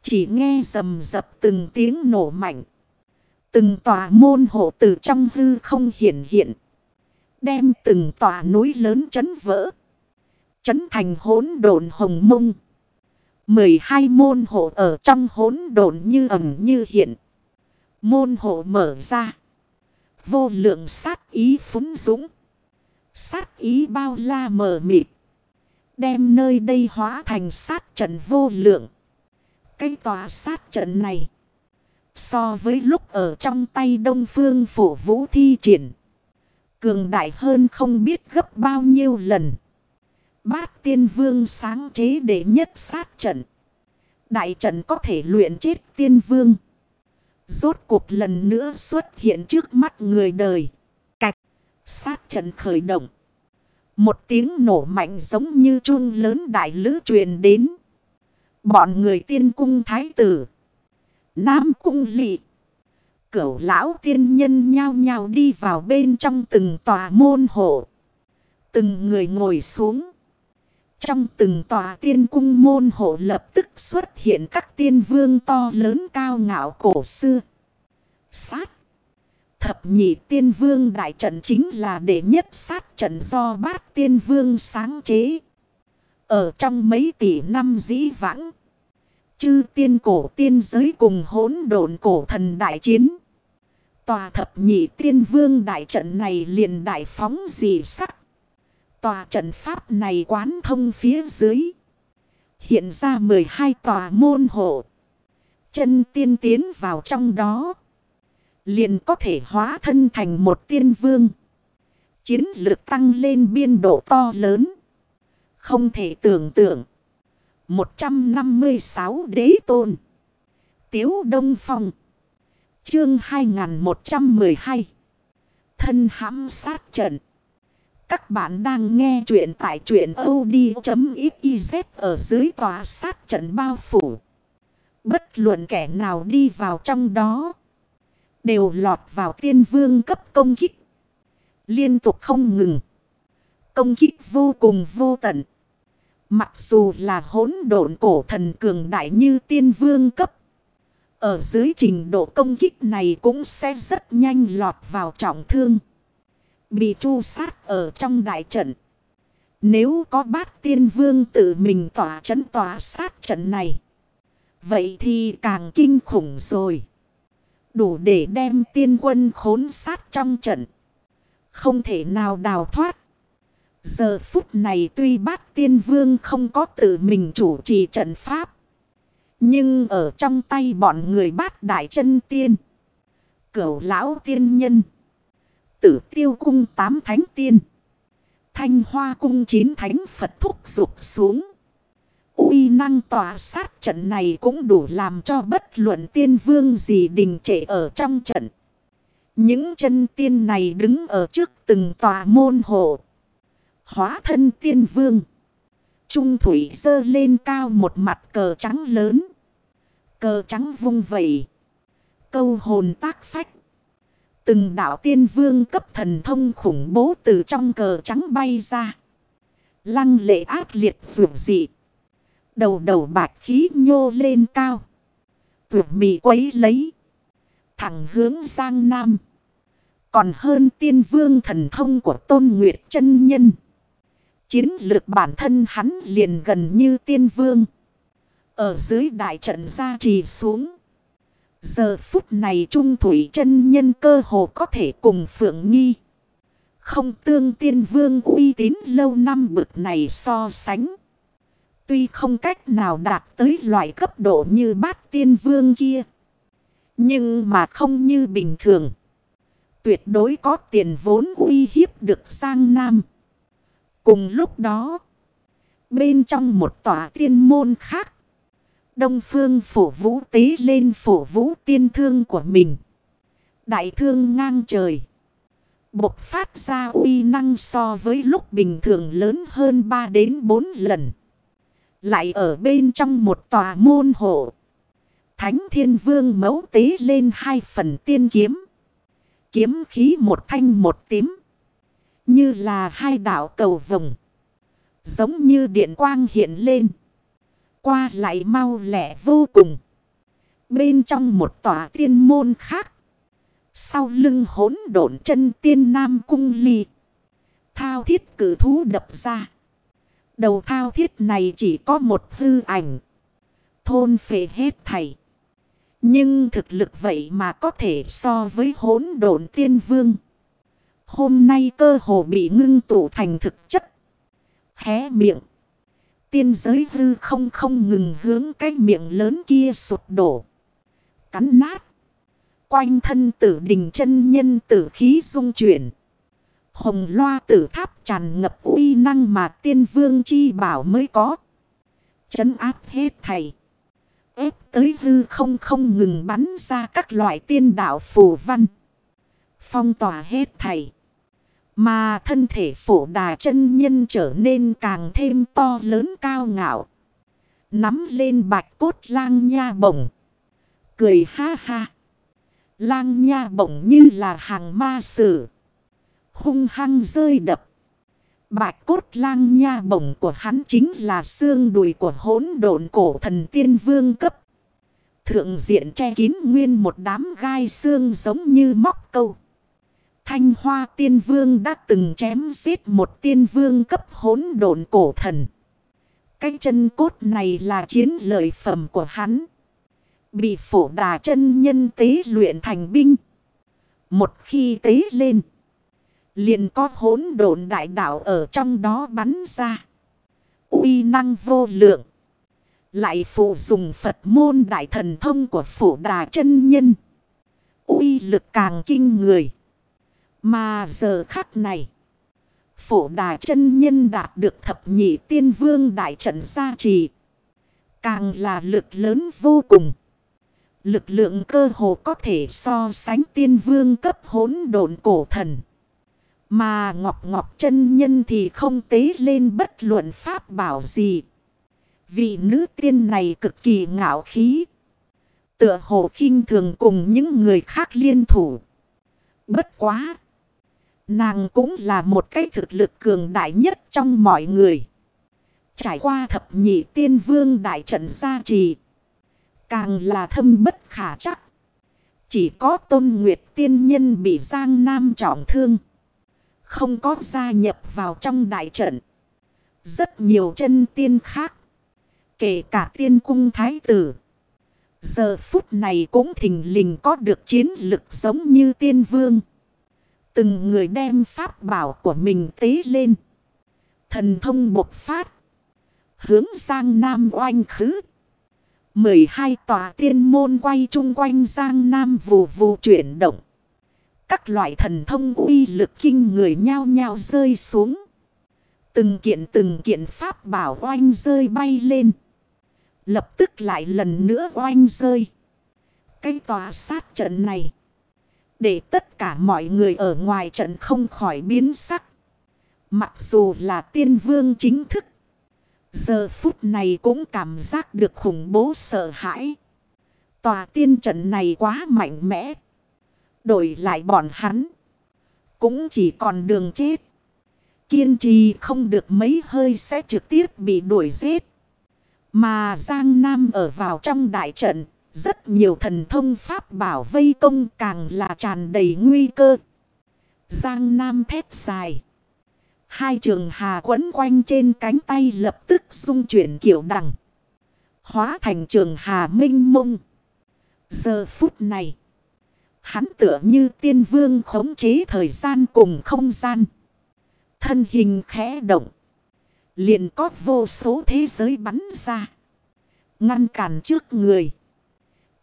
Chỉ nghe rầm rập từng tiếng nổ mạnh. Từng tòa môn hộ từ trong hư không hiện hiện. Đem từng tòa núi lớn chấn vỡ. Chấn thành hỗn đồn hồng mông. mười hai môn hộ ở trong hỗn đồn như ẩm như hiện. Môn hộ mở ra. Vô lượng sát ý phúng dũng. Sát ý bao la mờ mịt. Đem nơi đây hóa thành sát trận vô lượng. Cái tòa sát trận này. So với lúc ở trong tay đông phương phổ vũ thi triển. Cường đại hơn không biết gấp bao nhiêu lần. Bát tiên vương sáng chế để nhất sát trận. Đại trận có thể luyện chết tiên vương. Rốt cuộc lần nữa xuất hiện trước mắt người đời. Cạch. Sát trận khởi động. Một tiếng nổ mạnh giống như chuông lớn đại lữ truyền đến. Bọn người tiên cung thái tử. Nam cung lị. Cửu lão tiên nhân nhao nhao đi vào bên trong từng tòa môn hộ. Từng người ngồi xuống. Trong từng tòa tiên cung môn hộ lập tức xuất hiện các tiên vương to lớn cao ngạo cổ xưa. Sát. Thập nhị tiên vương đại trận chính là đệ nhất sát trận do bát tiên vương sáng chế. Ở trong mấy tỷ năm dĩ vãng. Chư tiên cổ tiên giới cùng hỗn độn cổ thần đại chiến. Tòa thập nhị tiên vương đại trận này liền đại phóng dị sắc. Tòa trận pháp này quán thông phía dưới. Hiện ra 12 tòa môn hộ. Chân tiên tiến vào trong đó. Liền có thể hóa thân thành một tiên vương. Chiến lược tăng lên biên độ to lớn. Không thể tưởng tượng. 156 đế tôn. Tiếu Đông Phong. Chương 2112. Thân hãm sát trận. Các bạn đang nghe chuyện tại chuyện od.xyz ở dưới tòa sát trận bao phủ. Bất luận kẻ nào đi vào trong đó. Đều lọt vào tiên vương cấp công kích. Liên tục không ngừng. Công kích vô cùng vô tận. Mặc dù là hỗn độn cổ thần cường đại như tiên vương cấp. Ở dưới trình độ công kích này cũng sẽ rất nhanh lọt vào trọng thương. Bị chu sát ở trong đại trận. Nếu có bát tiên vương tự mình tỏa chấn tỏa sát trận này. Vậy thì càng kinh khủng rồi. Đủ để đem tiên quân khốn sát trong trận. Không thể nào đào thoát. Giờ phút này tuy bát tiên vương không có tự mình chủ trì trận pháp. Nhưng ở trong tay bọn người bát đại chân tiên. Cửu lão tiên nhân. Tử tiêu cung tám thánh tiên. Thanh hoa cung chín thánh Phật thúc dục xuống. uy năng tỏa sát trận này cũng đủ làm cho bất luận tiên vương gì đình trệ ở trong trận. Những chân tiên này đứng ở trước từng tòa môn hộ. Hóa thân tiên vương. Trung thủy dơ lên cao một mặt cờ trắng lớn. Cờ trắng vung vẩy. Câu hồn tác phách. Từng đạo tiên vương cấp thần thông khủng bố từ trong cờ trắng bay ra. Lăng lệ ác liệt vượt dị. Đầu đầu bạch khí nhô lên cao. Vượt mị quấy lấy. Thẳng hướng sang Nam. Còn hơn tiên vương thần thông của Tôn Nguyệt chân Nhân. Chiến lược bản thân hắn liền gần như tiên vương. Ở dưới đại trận ra trì xuống. Giờ phút này Trung Thủy chân Nhân cơ hồ có thể cùng Phượng Nghi. Không tương tiên vương uy tín lâu năm bực này so sánh. Tuy không cách nào đạt tới loại cấp độ như bát tiên vương kia. Nhưng mà không như bình thường. Tuyệt đối có tiền vốn uy hiếp được sang Nam. Cùng lúc đó. Bên trong một tòa tiên môn khác. Đông phương phổ vũ tế lên phổ vũ tiên thương của mình. Đại thương ngang trời. Bộc phát ra uy năng so với lúc bình thường lớn hơn 3 đến 4 lần. Lại ở bên trong một tòa môn hộ. Thánh thiên vương mấu tế lên hai phần tiên kiếm. Kiếm khí một thanh một tím. Như là hai đảo cầu vồng. Giống như điện quang hiện lên. Qua lại mau lẹ vô cùng. Bên trong một tòa tiên môn khác. Sau lưng hỗn độn chân tiên nam cung ly. Thao thiết cử thú đập ra. Đầu thao thiết này chỉ có một hư ảnh. Thôn phệ hết thảy. Nhưng thực lực vậy mà có thể so với hỗn độn tiên vương. Hôm nay cơ hồ bị ngưng tụ thành thực chất. Hé miệng. Tiên giới hư không không ngừng hướng cái miệng lớn kia sụt đổ. Cắn nát. Quanh thân tử đình chân nhân tử khí dung chuyển. Hồng loa tử tháp tràn ngập uy năng mà tiên vương chi bảo mới có. Chấn áp hết thầy. Ép tới hư không không ngừng bắn ra các loại tiên đạo phù văn. Phong tỏa hết thầy. Mà thân thể phổ đà chân nhân trở nên càng thêm to lớn cao ngạo. Nắm lên bạch cốt lang nha bổng. Cười ha ha. Lang nha bổng như là hàng ma sử. Hung hăng rơi đập. Bạch cốt lang nha bổng của hắn chính là xương đùi của hỗn độn cổ thần tiên vương cấp. Thượng diện che kín nguyên một đám gai xương giống như móc câu. Thanh hoa tiên vương đã từng chém giết một tiên vương cấp hỗn độn cổ thần. Cái chân cốt này là chiến lợi phẩm của hắn. Bị phổ đà chân nhân tế luyện thành binh. Một khi tế lên. Liền có hỗn độn đại đạo ở trong đó bắn ra. uy năng vô lượng. Lại phụ dùng Phật môn đại thần thông của phổ đà chân nhân. uy lực càng kinh người. Mà giờ khắc này. Phổ đà chân nhân đạt được thập nhị tiên vương đại trận gia trì. Càng là lực lớn vô cùng. Lực lượng cơ hồ có thể so sánh tiên vương cấp hỗn độn cổ thần. Mà Ngọc Ngọc chân nhân thì không tế lên bất luận pháp bảo gì. Vị nữ tiên này cực kỳ ngạo khí. Tựa hồ khinh thường cùng những người khác liên thủ. Bất quá. Nàng cũng là một cái thực lực cường đại nhất trong mọi người. Trải qua thập nhị tiên vương đại trận gia trì. Càng là thâm bất khả chắc. Chỉ có tôn nguyệt tiên nhân bị Giang Nam trọng thương. Không có gia nhập vào trong đại trận. Rất nhiều chân tiên khác. Kể cả tiên cung thái tử. Giờ phút này cũng thình lình có được chiến lực giống như tiên vương. Từng người đem pháp bảo của mình tế lên. Thần thông bộc phát. Hướng sang Nam oanh khứ. 12 tòa tiên môn quay chung quanh Giang Nam vù vù chuyển động. Các loại thần thông uy lực kinh người nhao nhao rơi xuống. Từng kiện từng kiện pháp bảo oanh rơi bay lên. Lập tức lại lần nữa oanh rơi. Cái tòa sát trận này. Để tất cả mọi người ở ngoài trận không khỏi biến sắc. Mặc dù là tiên vương chính thức. Giờ phút này cũng cảm giác được khủng bố sợ hãi. Tòa tiên trận này quá mạnh mẽ. Đổi lại bọn hắn. Cũng chỉ còn đường chết. Kiên trì không được mấy hơi sẽ trực tiếp bị đuổi giết. Mà Giang Nam ở vào trong đại trận. Rất nhiều thần thông pháp bảo vây công càng là tràn đầy nguy cơ. Giang Nam thép dài. Hai trường hà quấn quanh trên cánh tay lập tức dung chuyển kiểu đằng. Hóa thành trường hà minh mông. Giờ phút này. Hắn tựa như tiên vương khống chế thời gian cùng không gian. Thân hình khẽ động. Liền có vô số thế giới bắn ra. Ngăn cản trước người.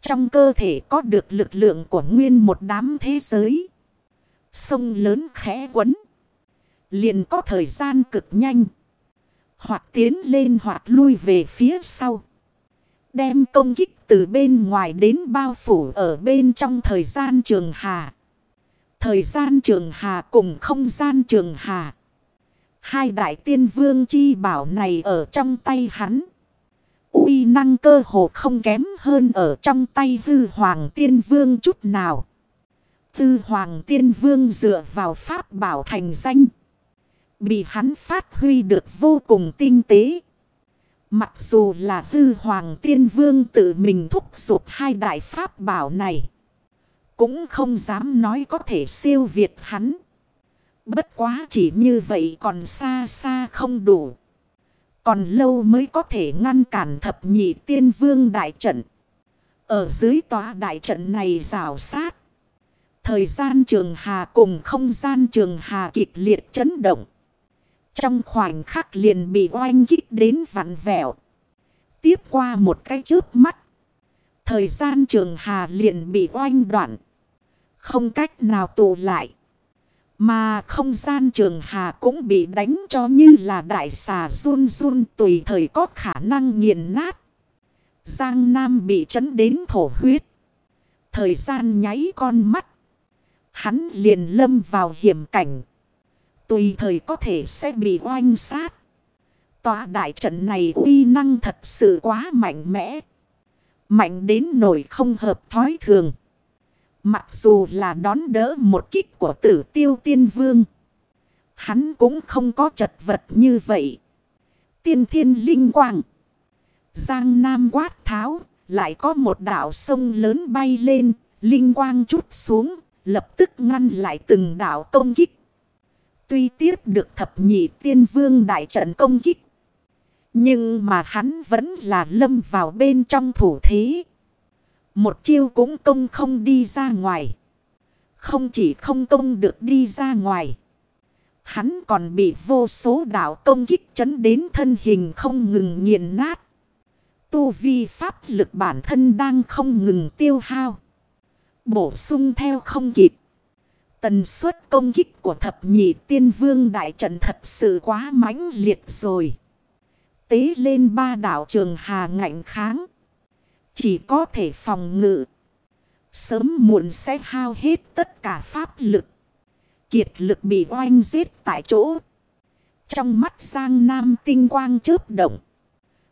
Trong cơ thể có được lực lượng của nguyên một đám thế giới. Sông lớn khẽ quấn. Liền có thời gian cực nhanh. Hoặc tiến lên hoặc lui về phía sau. Đem công kích từ bên ngoài đến bao phủ ở bên trong thời gian trường hà. Thời gian trường hà cùng không gian trường hà. Hai đại tiên vương chi bảo này ở trong tay hắn uy năng cơ hồ không kém hơn ở trong tay hư hoàng tiên vương chút nào. Hư hoàng tiên vương dựa vào pháp bảo thành danh. Bị hắn phát huy được vô cùng tinh tế. Mặc dù là hư hoàng tiên vương tự mình thúc giục hai đại pháp bảo này. Cũng không dám nói có thể siêu việt hắn. Bất quá chỉ như vậy còn xa xa không đủ. Còn lâu mới có thể ngăn cản thập nhị tiên vương đại trận. Ở dưới tòa đại trận này rào sát. Thời gian trường hà cùng không gian trường hà kịch liệt chấn động. Trong khoảnh khắc liền bị oanh kích đến vặn vẹo. Tiếp qua một cái chớp mắt. Thời gian trường hà liền bị oanh đoạn. Không cách nào tụ lại. Mà không gian trường hà cũng bị đánh cho như là đại xà run run tùy thời có khả năng nghiền nát. Giang Nam bị chấn đến thổ huyết. Thời gian nháy con mắt. Hắn liền lâm vào hiểm cảnh. Tùy thời có thể sẽ bị oanh sát. Tòa đại trận này uy năng thật sự quá mạnh mẽ. Mạnh đến nổi không hợp thói thường. Mặc dù là đón đỡ một kích của tử tiêu tiên vương. Hắn cũng không có chật vật như vậy. Tiên thiên linh quang. Giang Nam quát tháo. Lại có một đảo sông lớn bay lên. Linh quang chút xuống. Lập tức ngăn lại từng đảo công kích. Tuy tiếp được thập nhị tiên vương đại trận công kích. Nhưng mà hắn vẫn là lâm vào bên trong thủ thế. Một chiêu cũng công không đi ra ngoài. Không chỉ không công được đi ra ngoài. Hắn còn bị vô số đạo công kích chấn đến thân hình không ngừng nghiền nát. Tu vi pháp lực bản thân đang không ngừng tiêu hao. Bổ sung theo không kịp. Tần suất công kích của thập nhị tiên vương đại trận thật sự quá mãnh liệt rồi. Tế lên ba đảo trường hà ngạnh kháng. Chỉ có thể phòng ngự. Sớm muộn sẽ hao hết tất cả pháp lực. Kiệt lực bị oanh giết tại chỗ. Trong mắt Giang Nam tinh quang chớp động.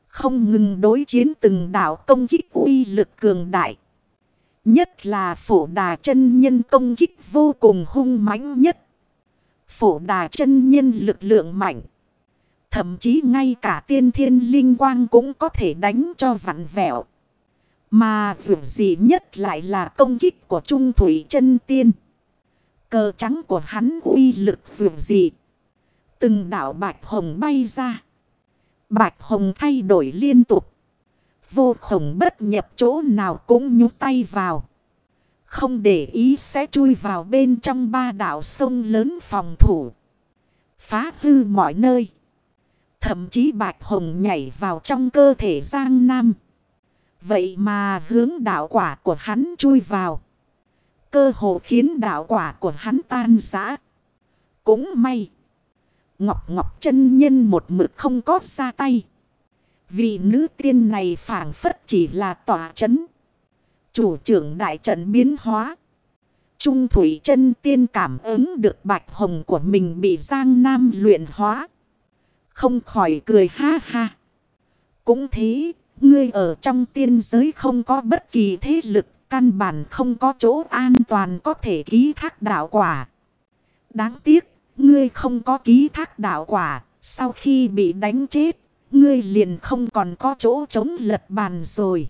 Không ngừng đối chiến từng đảo công kích uy lực cường đại. Nhất là phổ đà chân nhân công kích vô cùng hung mãnh nhất. Phổ đà chân nhân lực lượng mạnh. Thậm chí ngay cả tiên thiên linh quang cũng có thể đánh cho vặn vẹo. Mà dù gì nhất lại là công kích của Trung Thủy chân Tiên. Cờ trắng của hắn uy lực dù gì. Từng đảo bạch hồng bay ra. Bạch hồng thay đổi liên tục. Vô khổng bất nhập chỗ nào cũng nhúc tay vào. Không để ý sẽ chui vào bên trong ba đảo sông lớn phòng thủ. Phá hư mọi nơi. Thậm chí Bạch Hồng nhảy vào trong cơ thể Giang Nam. Vậy mà hướng đạo quả của hắn chui vào. Cơ hồ khiến đạo quả của hắn tan rã. Cũng may. Ngọc Ngọc chân nhân một mực không có ra tay. Vì nữ tiên này phản phất chỉ là tòa chấn. Chủ trưởng đại trận biến hóa. Trung Thủy chân tiên cảm ứng được bạch hồng của mình bị Giang Nam luyện hóa. Không khỏi cười ha ha. Cũng thế, ngươi ở trong tiên giới không có bất kỳ thế lực, căn bản không có chỗ an toàn có thể ký thác đạo quả. Đáng tiếc, ngươi không có ký thác đạo quả, sau khi bị đánh chết, ngươi liền không còn có chỗ chống lật bàn rồi.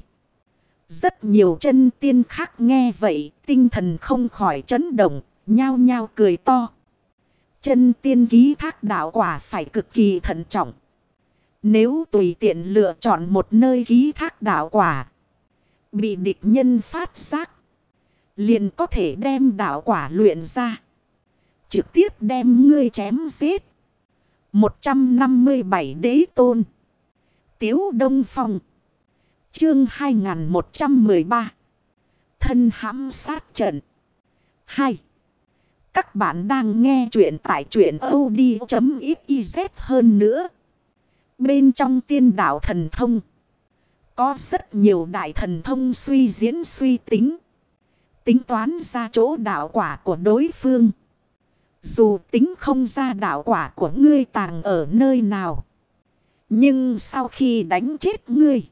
Rất nhiều chân tiên khác nghe vậy, tinh thần không khỏi chấn động, nhao nhao cười to. Chân tiên ký thác đạo quả phải cực kỳ thận trọng. Nếu tùy tiện lựa chọn một nơi ký thác đạo quả, bị địch nhân phát giác, liền có thể đem đạo quả luyện ra. Trực tiếp đem ngươi chém giết. 157 đế tôn. Tiếu Đông Phong. Chương 2113. Thân hãm sát trận. 2. Các bạn đang nghe chuyện tại chuyện od.xyz hơn nữa. Bên trong tiên đạo thần thông. Có rất nhiều đại thần thông suy diễn suy tính. Tính toán ra chỗ đạo quả của đối phương. Dù tính không ra đạo quả của ngươi tàng ở nơi nào. Nhưng sau khi đánh chết ngươi.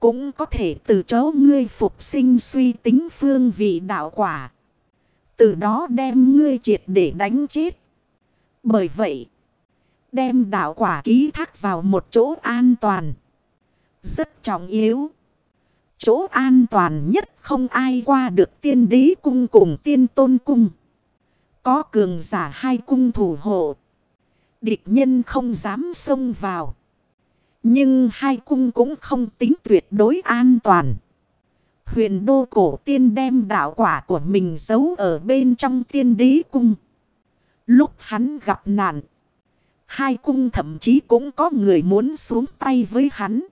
Cũng có thể từ chỗ ngươi phục sinh suy tính phương vị đạo quả. Từ đó đem ngươi triệt để đánh chết. Bởi vậy. Đem đạo quả ký thác vào một chỗ an toàn. Rất trọng yếu. Chỗ an toàn nhất không ai qua được tiên đế cung cùng tiên tôn cung. Có cường giả hai cung thủ hộ. Địch nhân không dám xông vào. Nhưng hai cung cũng không tính tuyệt đối an toàn. Huyền đô cổ tiên đem đạo quả của mình giấu ở bên trong tiên đế cung. Lúc hắn gặp nạn. Hai cung thậm chí cũng có người muốn xuống tay với hắn.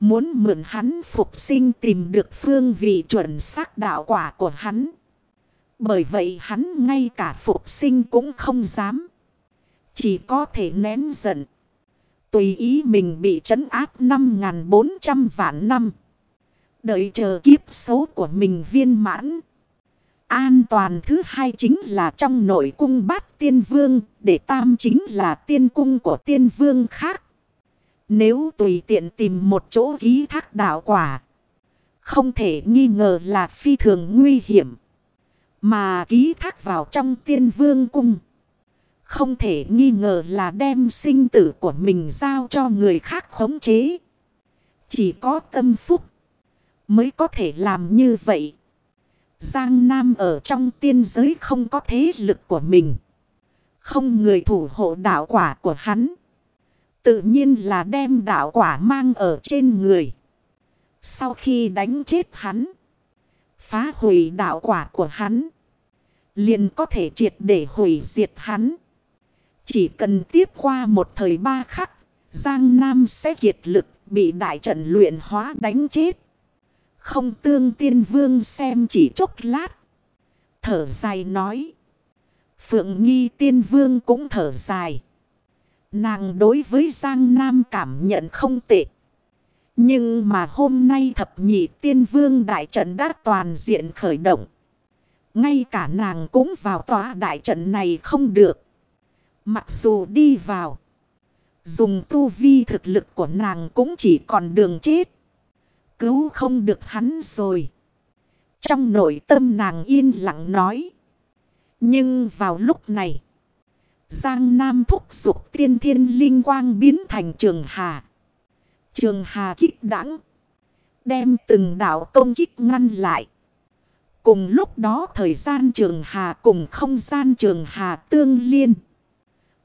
Muốn mượn hắn phục sinh tìm được phương vị chuẩn xác đạo quả của hắn. Bởi vậy hắn ngay cả phục sinh cũng không dám. Chỉ có thể nén giận. Tùy ý mình bị trấn áp 5.400 vạn năm. Đợi chờ kiếp số của mình viên mãn. An toàn thứ hai chính là trong nội cung bát tiên vương. Để tam chính là tiên cung của tiên vương khác. Nếu tùy tiện tìm một chỗ ký thác đạo quả. Không thể nghi ngờ là phi thường nguy hiểm. Mà ký thác vào trong tiên vương cung. Không thể nghi ngờ là đem sinh tử của mình giao cho người khác khống chế. Chỉ có tâm phúc mới có thể làm như vậy. Giang Nam ở trong tiên giới không có thế lực của mình. Không người thủ hộ đạo quả của hắn. Tự nhiên là đem đạo quả mang ở trên người. Sau khi đánh chết hắn. Phá hủy đạo quả của hắn. Liền có thể triệt để hủy diệt hắn. Chỉ cần tiếp qua một thời ba khắc. Giang Nam sẽ kiệt lực bị đại trận luyện hóa đánh chết. Không tương tiên vương xem chỉ chốc lát. Thở dài nói. Phượng nghi tiên vương cũng thở dài. Nàng đối với Giang Nam cảm nhận không tệ. Nhưng mà hôm nay thập nhị tiên vương đại trận đã toàn diện khởi động. Ngay cả nàng cũng vào tòa đại trận này không được. Mặc dù đi vào. Dùng tu vi thực lực của nàng cũng chỉ còn đường chết. Cứu không được hắn rồi. Trong nội tâm nàng yên lặng nói. Nhưng vào lúc này. Giang Nam thúc dục tiên thiên linh quang biến thành trường hà. Trường hà kích đẳng. Đem từng đảo công kích ngăn lại. Cùng lúc đó thời gian trường hà cùng không gian trường hà tương liên.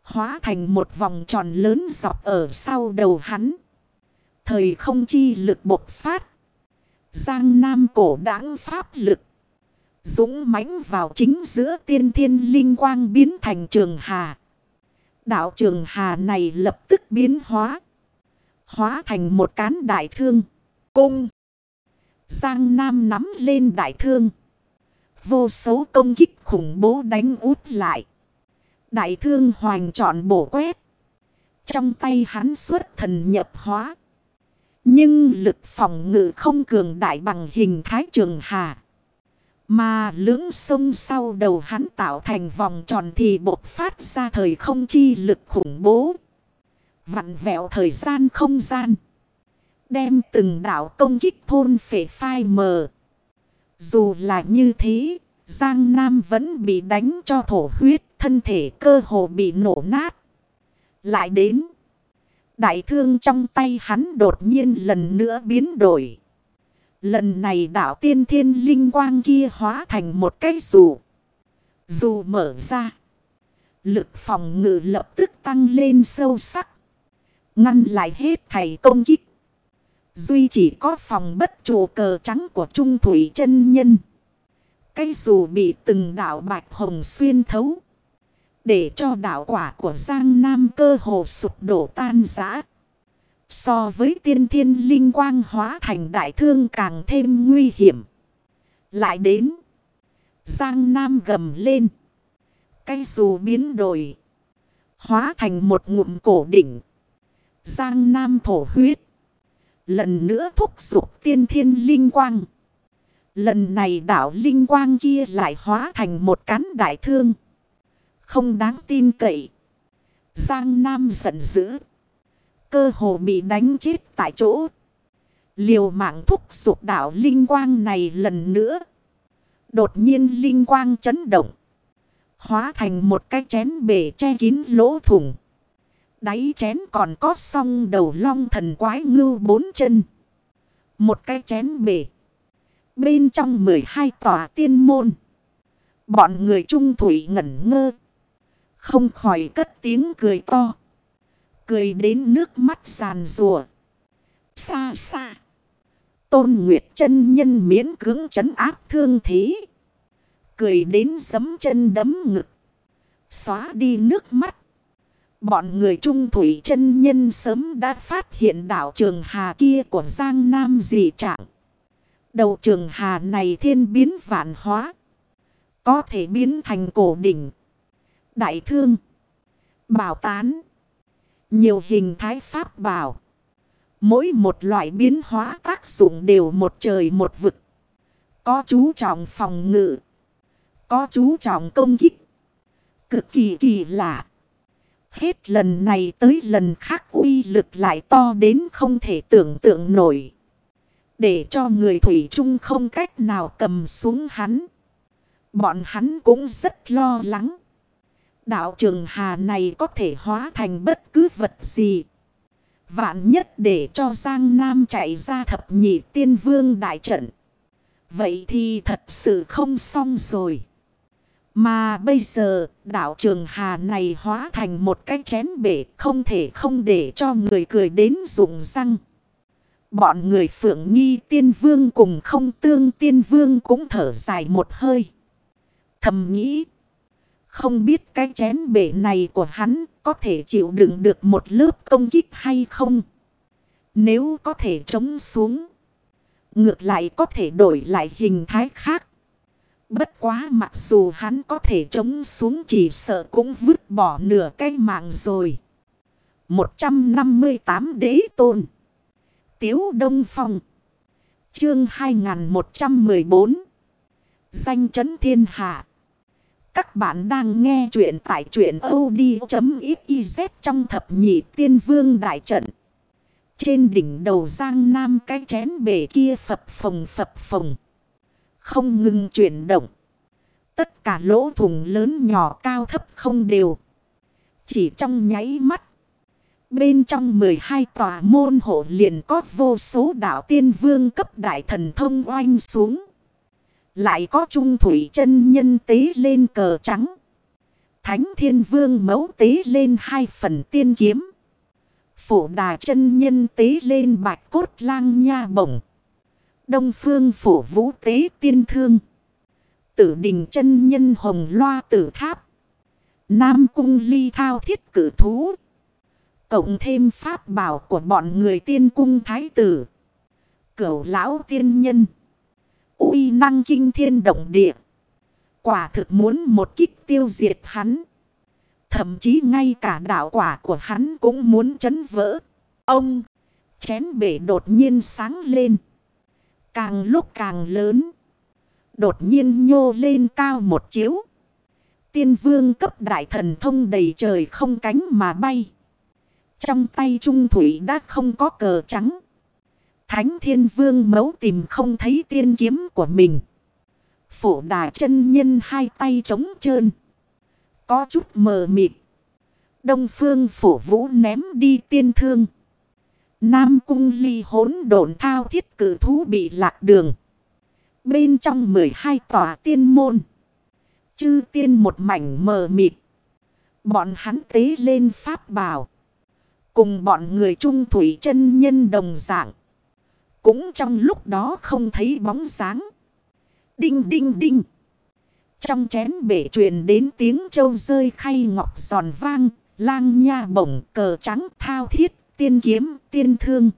Hóa thành một vòng tròn lớn dọc ở sau đầu hắn. Thời không chi lực bộc phát. Giang Nam cổ đáng pháp lực. Dũng mãnh vào chính giữa tiên thiên linh quang biến thành trường hà. Đạo trường hà này lập tức biến hóa. Hóa thành một cán đại thương. Cung. Giang Nam nắm lên đại thương. Vô số công kích khủng bố đánh út lại. Đại thương hoành trọn bổ quét. Trong tay hắn xuất thần nhập hóa. Nhưng lực phòng ngự không cường đại bằng hình thái trường hà. Mà lưỡng sông sau đầu hắn tạo thành vòng tròn thì bột phát ra thời không chi lực khủng bố. Vặn vẹo thời gian không gian. Đem từng đảo công kích thôn phệ phai mờ. Dù là như thế, Giang Nam vẫn bị đánh cho thổ huyết, thân thể cơ hồ bị nổ nát. Lại đến, đại thương trong tay hắn đột nhiên lần nữa biến đổi. Lần này đảo tiên thiên linh quang kia hóa thành một cái dù. Dù mở ra. Lực phòng ngự lập tức tăng lên sâu sắc. Ngăn lại hết thầy công kích. Duy chỉ có phòng bất chủ cờ trắng của Trung Thủy chân Nhân. Cây dù bị từng đảo bạch hồng xuyên thấu. Để cho đạo quả của Giang Nam cơ hồ sụp đổ tan rã. So với tiên thiên linh quang hóa thành đại thương càng thêm nguy hiểm. Lại đến. Giang Nam gầm lên. Cây dù biến đổi. Hóa thành một ngụm cổ đỉnh. Giang Nam thổ huyết. Lần nữa thúc giục tiên thiên linh quang. Lần này đảo linh quang kia lại hóa thành một cán đại thương. Không đáng tin cậy. Giang Nam giận dữ. Cơ hồ bị đánh chết tại chỗ. Liều mạng thúc sụp đảo linh quang này lần nữa. Đột nhiên linh quang chấn động. Hóa thành một cái chén bể che kín lỗ thủng. Đáy chén còn có song đầu long thần quái ngưu bốn chân. Một cái chén bể. Bên trong 12 tòa tiên môn. Bọn người trung thủy ngẩn ngơ. Không khỏi cất tiếng cười to. Cười đến nước mắt giàn rùa. Xa xa. Tôn Nguyệt chân nhân miễn cưỡng chấn áp thương thế. Cười đến giấm chân đấm ngực. Xóa đi nước mắt. Bọn người trung thủy chân nhân sớm đã phát hiện đảo trường hà kia của Giang Nam dị trạng. Đầu trường hà này thiên biến vạn hóa. Có thể biến thành cổ đỉnh. Đại thương. Bảo tán. Nhiều hình thái pháp bảo. Mỗi một loại biến hóa tác dụng đều một trời một vực. Có chú trọng phòng ngự. Có chú trọng công kích. Cực kỳ kỳ lạ. Hết lần này tới lần khác uy lực lại to đến không thể tưởng tượng nổi. Để cho người Thủy chung không cách nào cầm xuống hắn. Bọn hắn cũng rất lo lắng. Đạo trường hà này có thể hóa thành bất cứ vật gì. Vạn nhất để cho Giang Nam chạy ra thập nhị tiên vương đại trận. Vậy thì thật sự không xong rồi. Mà bây giờ, đạo trường hà này hóa thành một cái chén bể không thể không để cho người cười đến rụng răng. Bọn người phượng nghi tiên vương cùng không tương tiên vương cũng thở dài một hơi. Thầm nghĩ. Không biết cái chén bể này của hắn có thể chịu đựng được một lớp công kích hay không. Nếu có thể chống xuống. Ngược lại có thể đổi lại hình thái khác. Bất quá mặc dù hắn có thể chống xuống chỉ sợ cũng vứt bỏ nửa cái mạng rồi. 158 đế tôn. Tiếu Đông Phong. Chương 2114. Danh chấn thiên hạ. Các bạn đang nghe chuyện tại chuyện od.xyz trong thập nhị tiên vương đại trận. Trên đỉnh đầu giang nam cái chén bể kia phập phồng phập phồng. Không ngừng chuyển động. Tất cả lỗ thùng lớn nhỏ cao thấp không đều. Chỉ trong nháy mắt. Bên trong 12 tòa môn hộ liền có vô số đạo tiên vương cấp đại thần thông oanh xuống. Lại có trung thủy chân nhân tế lên cờ trắng. Thánh thiên vương mẫu tế lên hai phần tiên kiếm. Phổ đà chân nhân tế lên bạch cốt lang nha bổng. Đông phương phổ vũ tế tiên thương. Tử đình chân nhân hồng loa tử tháp. Nam cung ly thao thiết cử thú. Cộng thêm pháp bảo của bọn người tiên cung thái tử. Cửu lão tiên nhân uy năng kinh thiên động địa. Quả thực muốn một kích tiêu diệt hắn. Thậm chí ngay cả đạo quả của hắn cũng muốn chấn vỡ. Ông, chén bể đột nhiên sáng lên. Càng lúc càng lớn. Đột nhiên nhô lên cao một chiếu. Tiên vương cấp đại thần thông đầy trời không cánh mà bay. Trong tay trung thủy đã không có cờ trắng. Thánh thiên vương mấu tìm không thấy tiên kiếm của mình. Phổ đà chân nhân hai tay trống trơn. Có chút mờ mịt. Đông phương phổ vũ ném đi tiên thương. Nam cung ly hốn độn thao thiết cử thú bị lạc đường. Bên trong 12 tòa tiên môn. Chư tiên một mảnh mờ mịt. Bọn hắn tế lên pháp bảo. Cùng bọn người trung thủy chân nhân đồng dạng. Cũng trong lúc đó không thấy bóng sáng. Đinh đinh đinh. Trong chén bể truyền đến tiếng châu rơi khay ngọc giòn vang. Lang nha bổng cờ trắng thao thiết, tiên kiếm, tiên thương.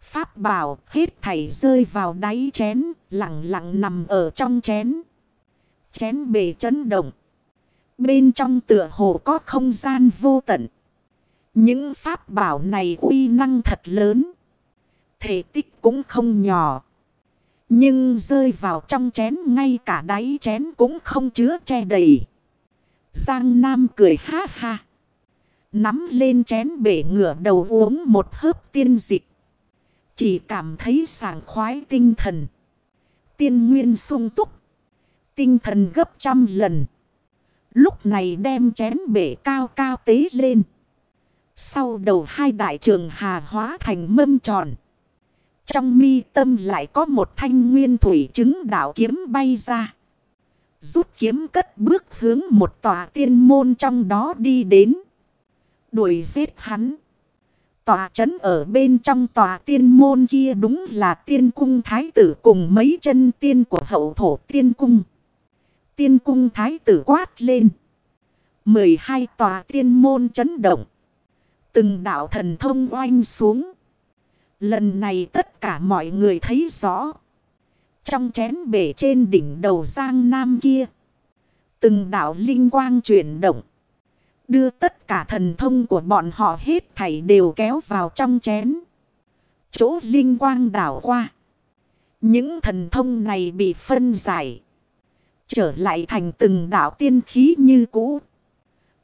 Pháp bảo, hết thảy rơi vào đáy chén. Lặng lặng nằm ở trong chén. Chén bể chấn động. Bên trong tựa hồ có không gian vô tận. Những pháp bảo này uy năng thật lớn. Thể tích cũng không nhỏ. Nhưng rơi vào trong chén ngay cả đáy chén cũng không chứa che đầy. Giang Nam cười ha ha. Nắm lên chén bể ngửa đầu uống một hớp tiên dịch. Chỉ cảm thấy sảng khoái tinh thần. Tiên nguyên sung túc. Tinh thần gấp trăm lần. Lúc này đem chén bể cao cao tế lên. Sau đầu hai đại trường hà hóa thành mâm tròn. Trong mi tâm lại có một thanh nguyên thủy chứng đạo kiếm bay ra. Rút kiếm cất bước hướng một tòa tiên môn trong đó đi đến. Đuổi giết hắn. Tòa trấn ở bên trong tòa tiên môn kia đúng là tiên cung thái tử cùng mấy chân tiên của hậu thổ tiên cung. Tiên cung thái tử quát lên. 12 tòa tiên môn chấn động. Từng đạo thần thông oanh xuống. Lần này tất cả mọi người thấy rõ. Trong chén bể trên đỉnh đầu giang nam kia. Từng đạo linh quang chuyển động. Đưa tất cả thần thông của bọn họ hết thảy đều kéo vào trong chén. Chỗ linh quang đảo qua. Những thần thông này bị phân giải. Trở lại thành từng đạo tiên khí như cũ.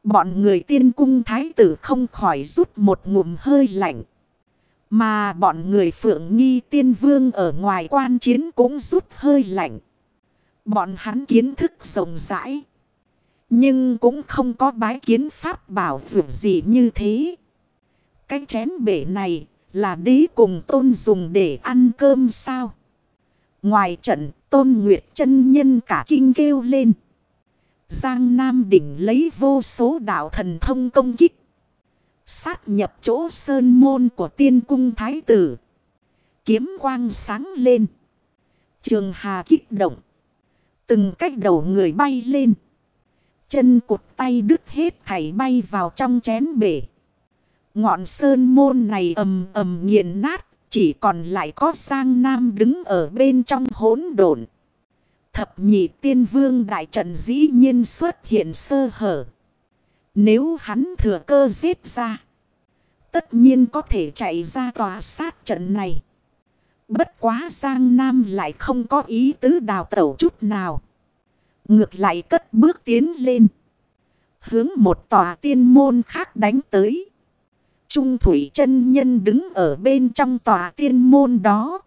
Bọn người tiên cung thái tử không khỏi rút một ngụm hơi lạnh. Mà bọn người phượng nghi tiên vương ở ngoài quan chiến cũng rút hơi lạnh. Bọn hắn kiến thức rộng rãi. Nhưng cũng không có bái kiến pháp bảo dụng gì như thế. Cái chén bể này là đế cùng tôn dùng để ăn cơm sao? Ngoài trận, tôn nguyệt chân nhân cả kinh kêu lên. Giang Nam đỉnh lấy vô số đạo thần thông công kích. Sát nhập chỗ sơn môn của tiên cung thái tử. Kiếm quang sáng lên. Trường hà kích động. Từng cách đầu người bay lên. Chân cụt tay đứt hết thảy bay vào trong chén bể. Ngọn sơn môn này ầm ầm nghiền nát. Chỉ còn lại có sang nam đứng ở bên trong hỗn độn. Thập nhị tiên vương đại trận dĩ nhiên xuất hiện sơ hở. Nếu hắn thừa cơ giết ra. Tất nhiên có thể chạy ra tòa sát trận này. Bất quá Giang Nam lại không có ý tứ đào tẩu chút nào. Ngược lại cất bước tiến lên. Hướng một tòa tiên môn khác đánh tới. Trung thủy chân nhân đứng ở bên trong tòa tiên môn đó.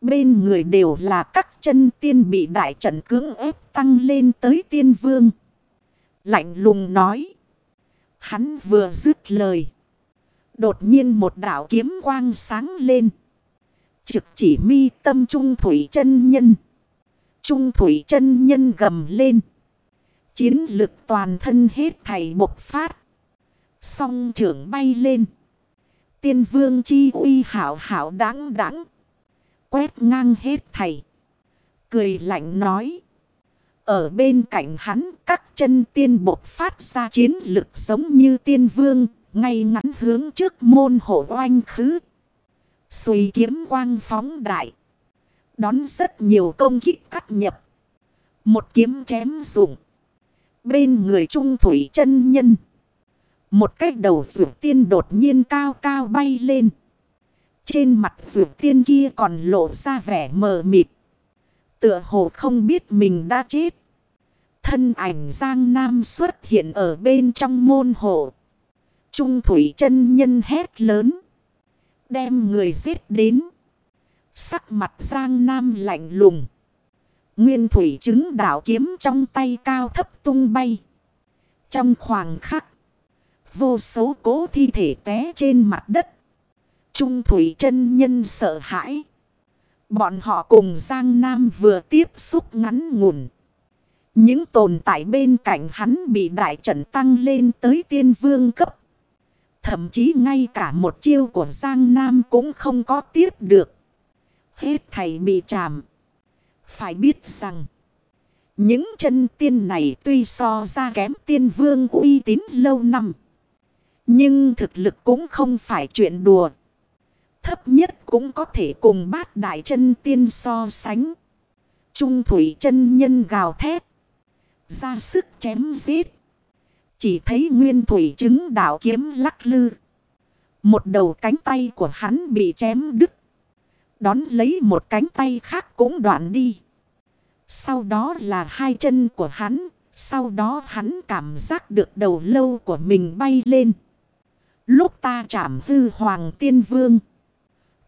Bên người đều là các chân tiên bị đại trận cưỡng ép tăng lên tới tiên vương. Lạnh lùng nói. Hắn vừa dứt lời. Đột nhiên một đảo kiếm quang sáng lên. Trực chỉ mi tâm trung thủy chân nhân. Trung thủy chân nhân gầm lên. Chiến lực toàn thân hết thảy bộc phát. Song trưởng bay lên. Tiên vương chi uy hảo hảo đáng đáng. Quét ngang hết thảy. Cười lạnh nói. Ở bên cạnh hắn, các chân tiên bộc phát ra chiến lực giống như tiên vương. Ngay ngắn hướng trước môn hộ oanh khứ. Xùy kiếm quang phóng đại. Đón rất nhiều công kích cắt nhập. Một kiếm chém rụng. Bên người trung thủy chân nhân. Một cái đầu rượu tiên đột nhiên cao cao bay lên. Trên mặt rượu tiên kia còn lộ ra vẻ mờ mịt. Tựa hồ không biết mình đã chết. Thân ảnh Giang Nam xuất hiện ở bên trong môn hộ. Trung thủy chân nhân hét lớn. Đem người giết đến. Sắc mặt Giang Nam lạnh lùng. Nguyên thủy chứng đảo kiếm trong tay cao thấp tung bay. Trong khoảng khắc. Vô số cố thi thể té trên mặt đất. Trung thủy chân nhân sợ hãi. Bọn họ cùng Giang Nam vừa tiếp xúc ngắn ngủn. Những tồn tại bên cạnh hắn bị đại trận tăng lên tới tiên vương cấp. Thậm chí ngay cả một chiêu của Giang Nam cũng không có tiếp được. Hết thầy bị chạm. Phải biết rằng. Những chân tiên này tuy so ra kém tiên vương uy tín lâu năm. Nhưng thực lực cũng không phải chuyện đùa. Thấp nhất cũng có thể cùng bát đại chân tiên so sánh. Trung thủy chân nhân gào thét. Ra sức chém giết. Chỉ thấy nguyên thủy chứng đạo kiếm lắc lư. Một đầu cánh tay của hắn bị chém đứt. Đón lấy một cánh tay khác cũng đoạn đi. Sau đó là hai chân của hắn. Sau đó hắn cảm giác được đầu lâu của mình bay lên. Lúc ta chạm hư hoàng tiên vương.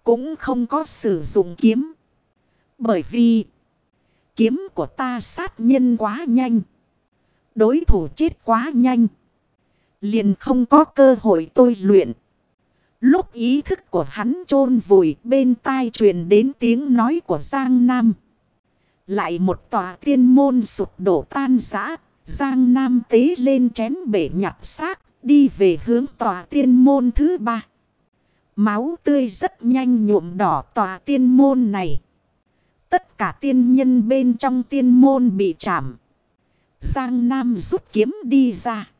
Cũng không có sử dụng kiếm. Bởi vì, kiếm của ta sát nhân quá nhanh. Đối thủ chết quá nhanh. Liền không có cơ hội tôi luyện. Lúc ý thức của hắn chôn vùi bên tai truyền đến tiếng nói của Giang Nam. Lại một tòa tiên môn sụp đổ tan rã. Giang Nam tế lên chén bể nhặt xác, đi về hướng tòa tiên môn thứ ba. Máu tươi rất nhanh nhuộm đỏ tòa tiên môn này. Tất cả tiên nhân bên trong tiên môn bị chạm. Giang Nam rút kiếm đi ra.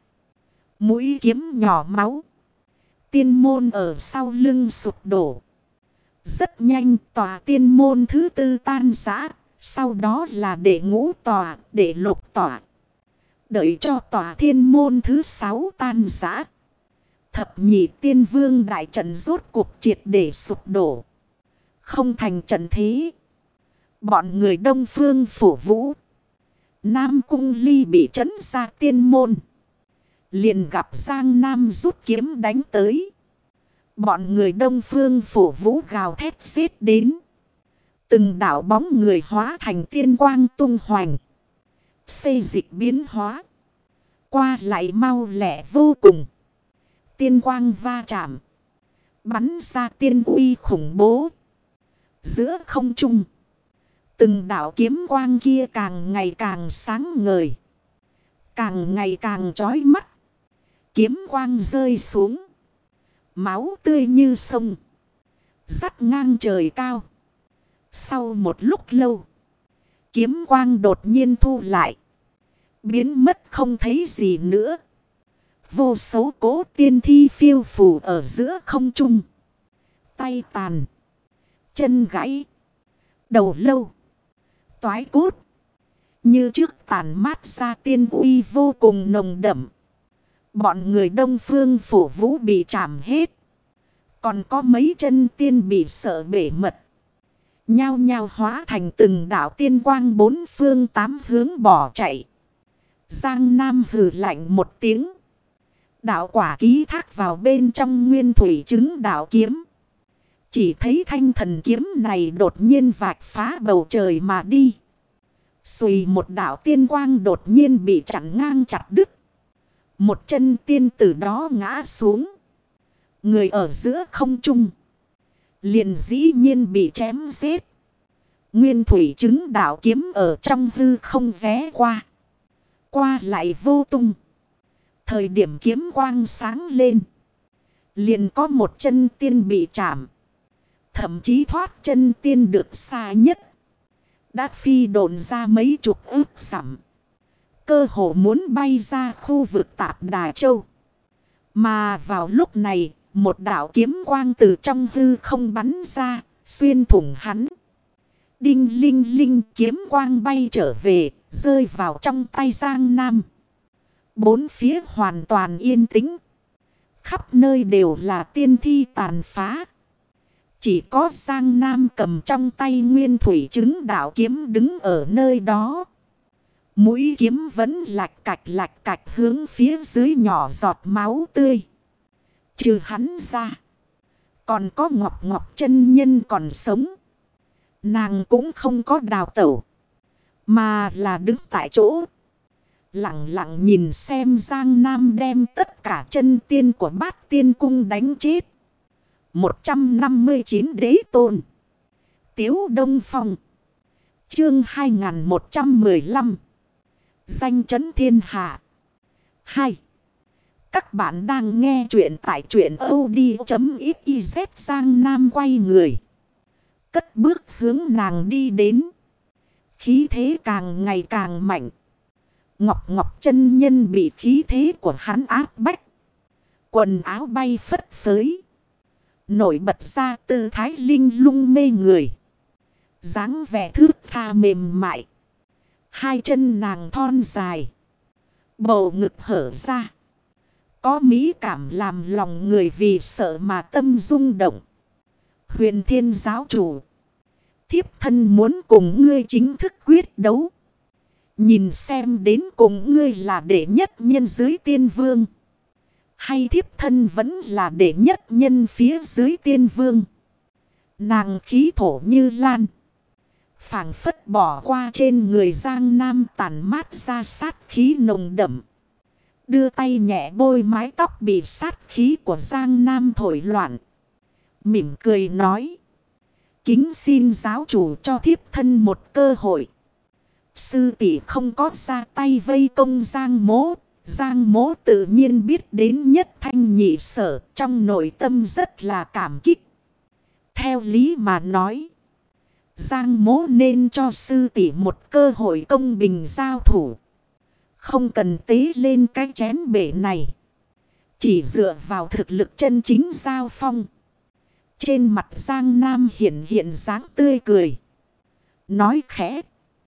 Mũi kiếm nhỏ máu. Tiên môn ở sau lưng sụp đổ. Rất nhanh tòa tiên môn thứ tư tan giã. Sau đó là đệ ngũ tòa, đệ lục tòa. Đợi cho tòa thiên môn thứ sáu tan giã. Thập nhị tiên vương đại trận rốt cuộc triệt để sụp đổ. Không thành trận thế. Bọn người đông phương phủ vũ. Nam cung ly bị trấn ra tiên môn. Liền gặp Giang Nam rút kiếm đánh tới. Bọn người đông phương phủ vũ gào thét xếp đến. Từng đảo bóng người hóa thành tiên quang tung hoành. Xây dịch biến hóa. Qua lại mau lẻ vô cùng. Tiên quang va chạm. Bắn ra tiên uy khủng bố. Giữa không trung. Từng đảo kiếm quang kia càng ngày càng sáng ngời. Càng ngày càng chói mắt. Kiếm quang rơi xuống. Máu tươi như sông. Dắt ngang trời cao. Sau một lúc lâu. Kiếm quang đột nhiên thu lại. Biến mất không thấy gì nữa. Vô số cố tiên thi phiêu phù ở giữa không trung. Tay tàn. Chân gãy. Đầu lâu. Toái cốt. Như trước tàn mát ra tiên uy vô cùng nồng đậm. Bọn người đông phương phủ vũ bị chạm hết. Còn có mấy chân tiên bị sợ bể mật. Nhao nhao hóa thành từng đảo tiên quang bốn phương tám hướng bỏ chạy. Giang Nam hừ lạnh một tiếng. Đạo quả ký thác vào bên trong nguyên thủy chứng đạo kiếm. Chỉ thấy thanh thần kiếm này đột nhiên vạch phá bầu trời mà đi. Xùi một đạo tiên quang đột nhiên bị chặn ngang chặt đứt. Một chân tiên từ đó ngã xuống. Người ở giữa không trung. Liền dĩ nhiên bị chém giết. Nguyên thủy chứng đạo kiếm ở trong hư không ré qua. Qua lại vô tung. Thời điểm kiếm quang sáng lên. Liền có một chân tiên bị chạm. Thậm chí thoát chân tiên được xa nhất. Đã phi độn ra mấy chục ước sẵm. Cơ hồ muốn bay ra khu vực tạp Đà Châu. Mà vào lúc này, một đạo kiếm quang từ trong hư không bắn ra, xuyên thủng hắn. Đinh linh linh kiếm quang bay trở về, rơi vào trong tay Giang Nam. Bốn phía hoàn toàn yên tĩnh. Khắp nơi đều là tiên thi tàn phá. Chỉ có Giang Nam cầm trong tay nguyên thủy chứng đạo kiếm đứng ở nơi đó. Mũi kiếm vẫn lạch cạch lạch cạch hướng phía dưới nhỏ giọt máu tươi. Trừ hắn ra. Còn có ngọc ngọc chân nhân còn sống. Nàng cũng không có đào tẩu. Mà là đứng tại chỗ. Lặng lặng nhìn xem Giang Nam đem tất cả chân tiên của bát tiên cung đánh chết. 159 đế tôn. Tiếu Đông Phong. Chương 2115. Danh chấn thiên hạ. 2. Các bạn đang nghe chuyện tại chuyện od.xyz Giang nam quay người. Cất bước hướng nàng đi đến. Khí thế càng ngày càng mạnh. Ngọc ngọc chân nhân bị khí thế của hắn áp bách. Quần áo bay phất phới. Nổi bật ra tư thái linh lung mê người. dáng vẻ thước tha mềm mại. Hai chân nàng thon dài. Bầu ngực hở ra. Có mỹ cảm làm lòng người vì sợ mà tâm rung động. Huyền thiên giáo chủ. Thiếp thân muốn cùng ngươi chính thức quyết đấu. Nhìn xem đến cùng ngươi là đệ nhất nhân dưới tiên vương. Hay thiếp thân vẫn là đệ nhất nhân phía dưới tiên vương. Nàng khí thổ như lan phảng phất bỏ qua trên người Giang Nam tàn mát ra sát khí nồng đậm. Đưa tay nhẹ bôi mái tóc bị sát khí của Giang Nam thổi loạn. Mỉm cười nói. Kính xin giáo chủ cho thiếp thân một cơ hội. Sư tỷ không có ra tay vây công Giang mố. Giang mố tự nhiên biết đến nhất thanh nhị sở, trong nội tâm rất là cảm kích. Theo lý mà nói. Giang mố nên cho sư tỷ một cơ hội công bình giao thủ. Không cần tế lên cái chén bể này. Chỉ dựa vào thực lực chân chính giao phong. Trên mặt Giang Nam hiện hiện dáng tươi cười. Nói khẽ.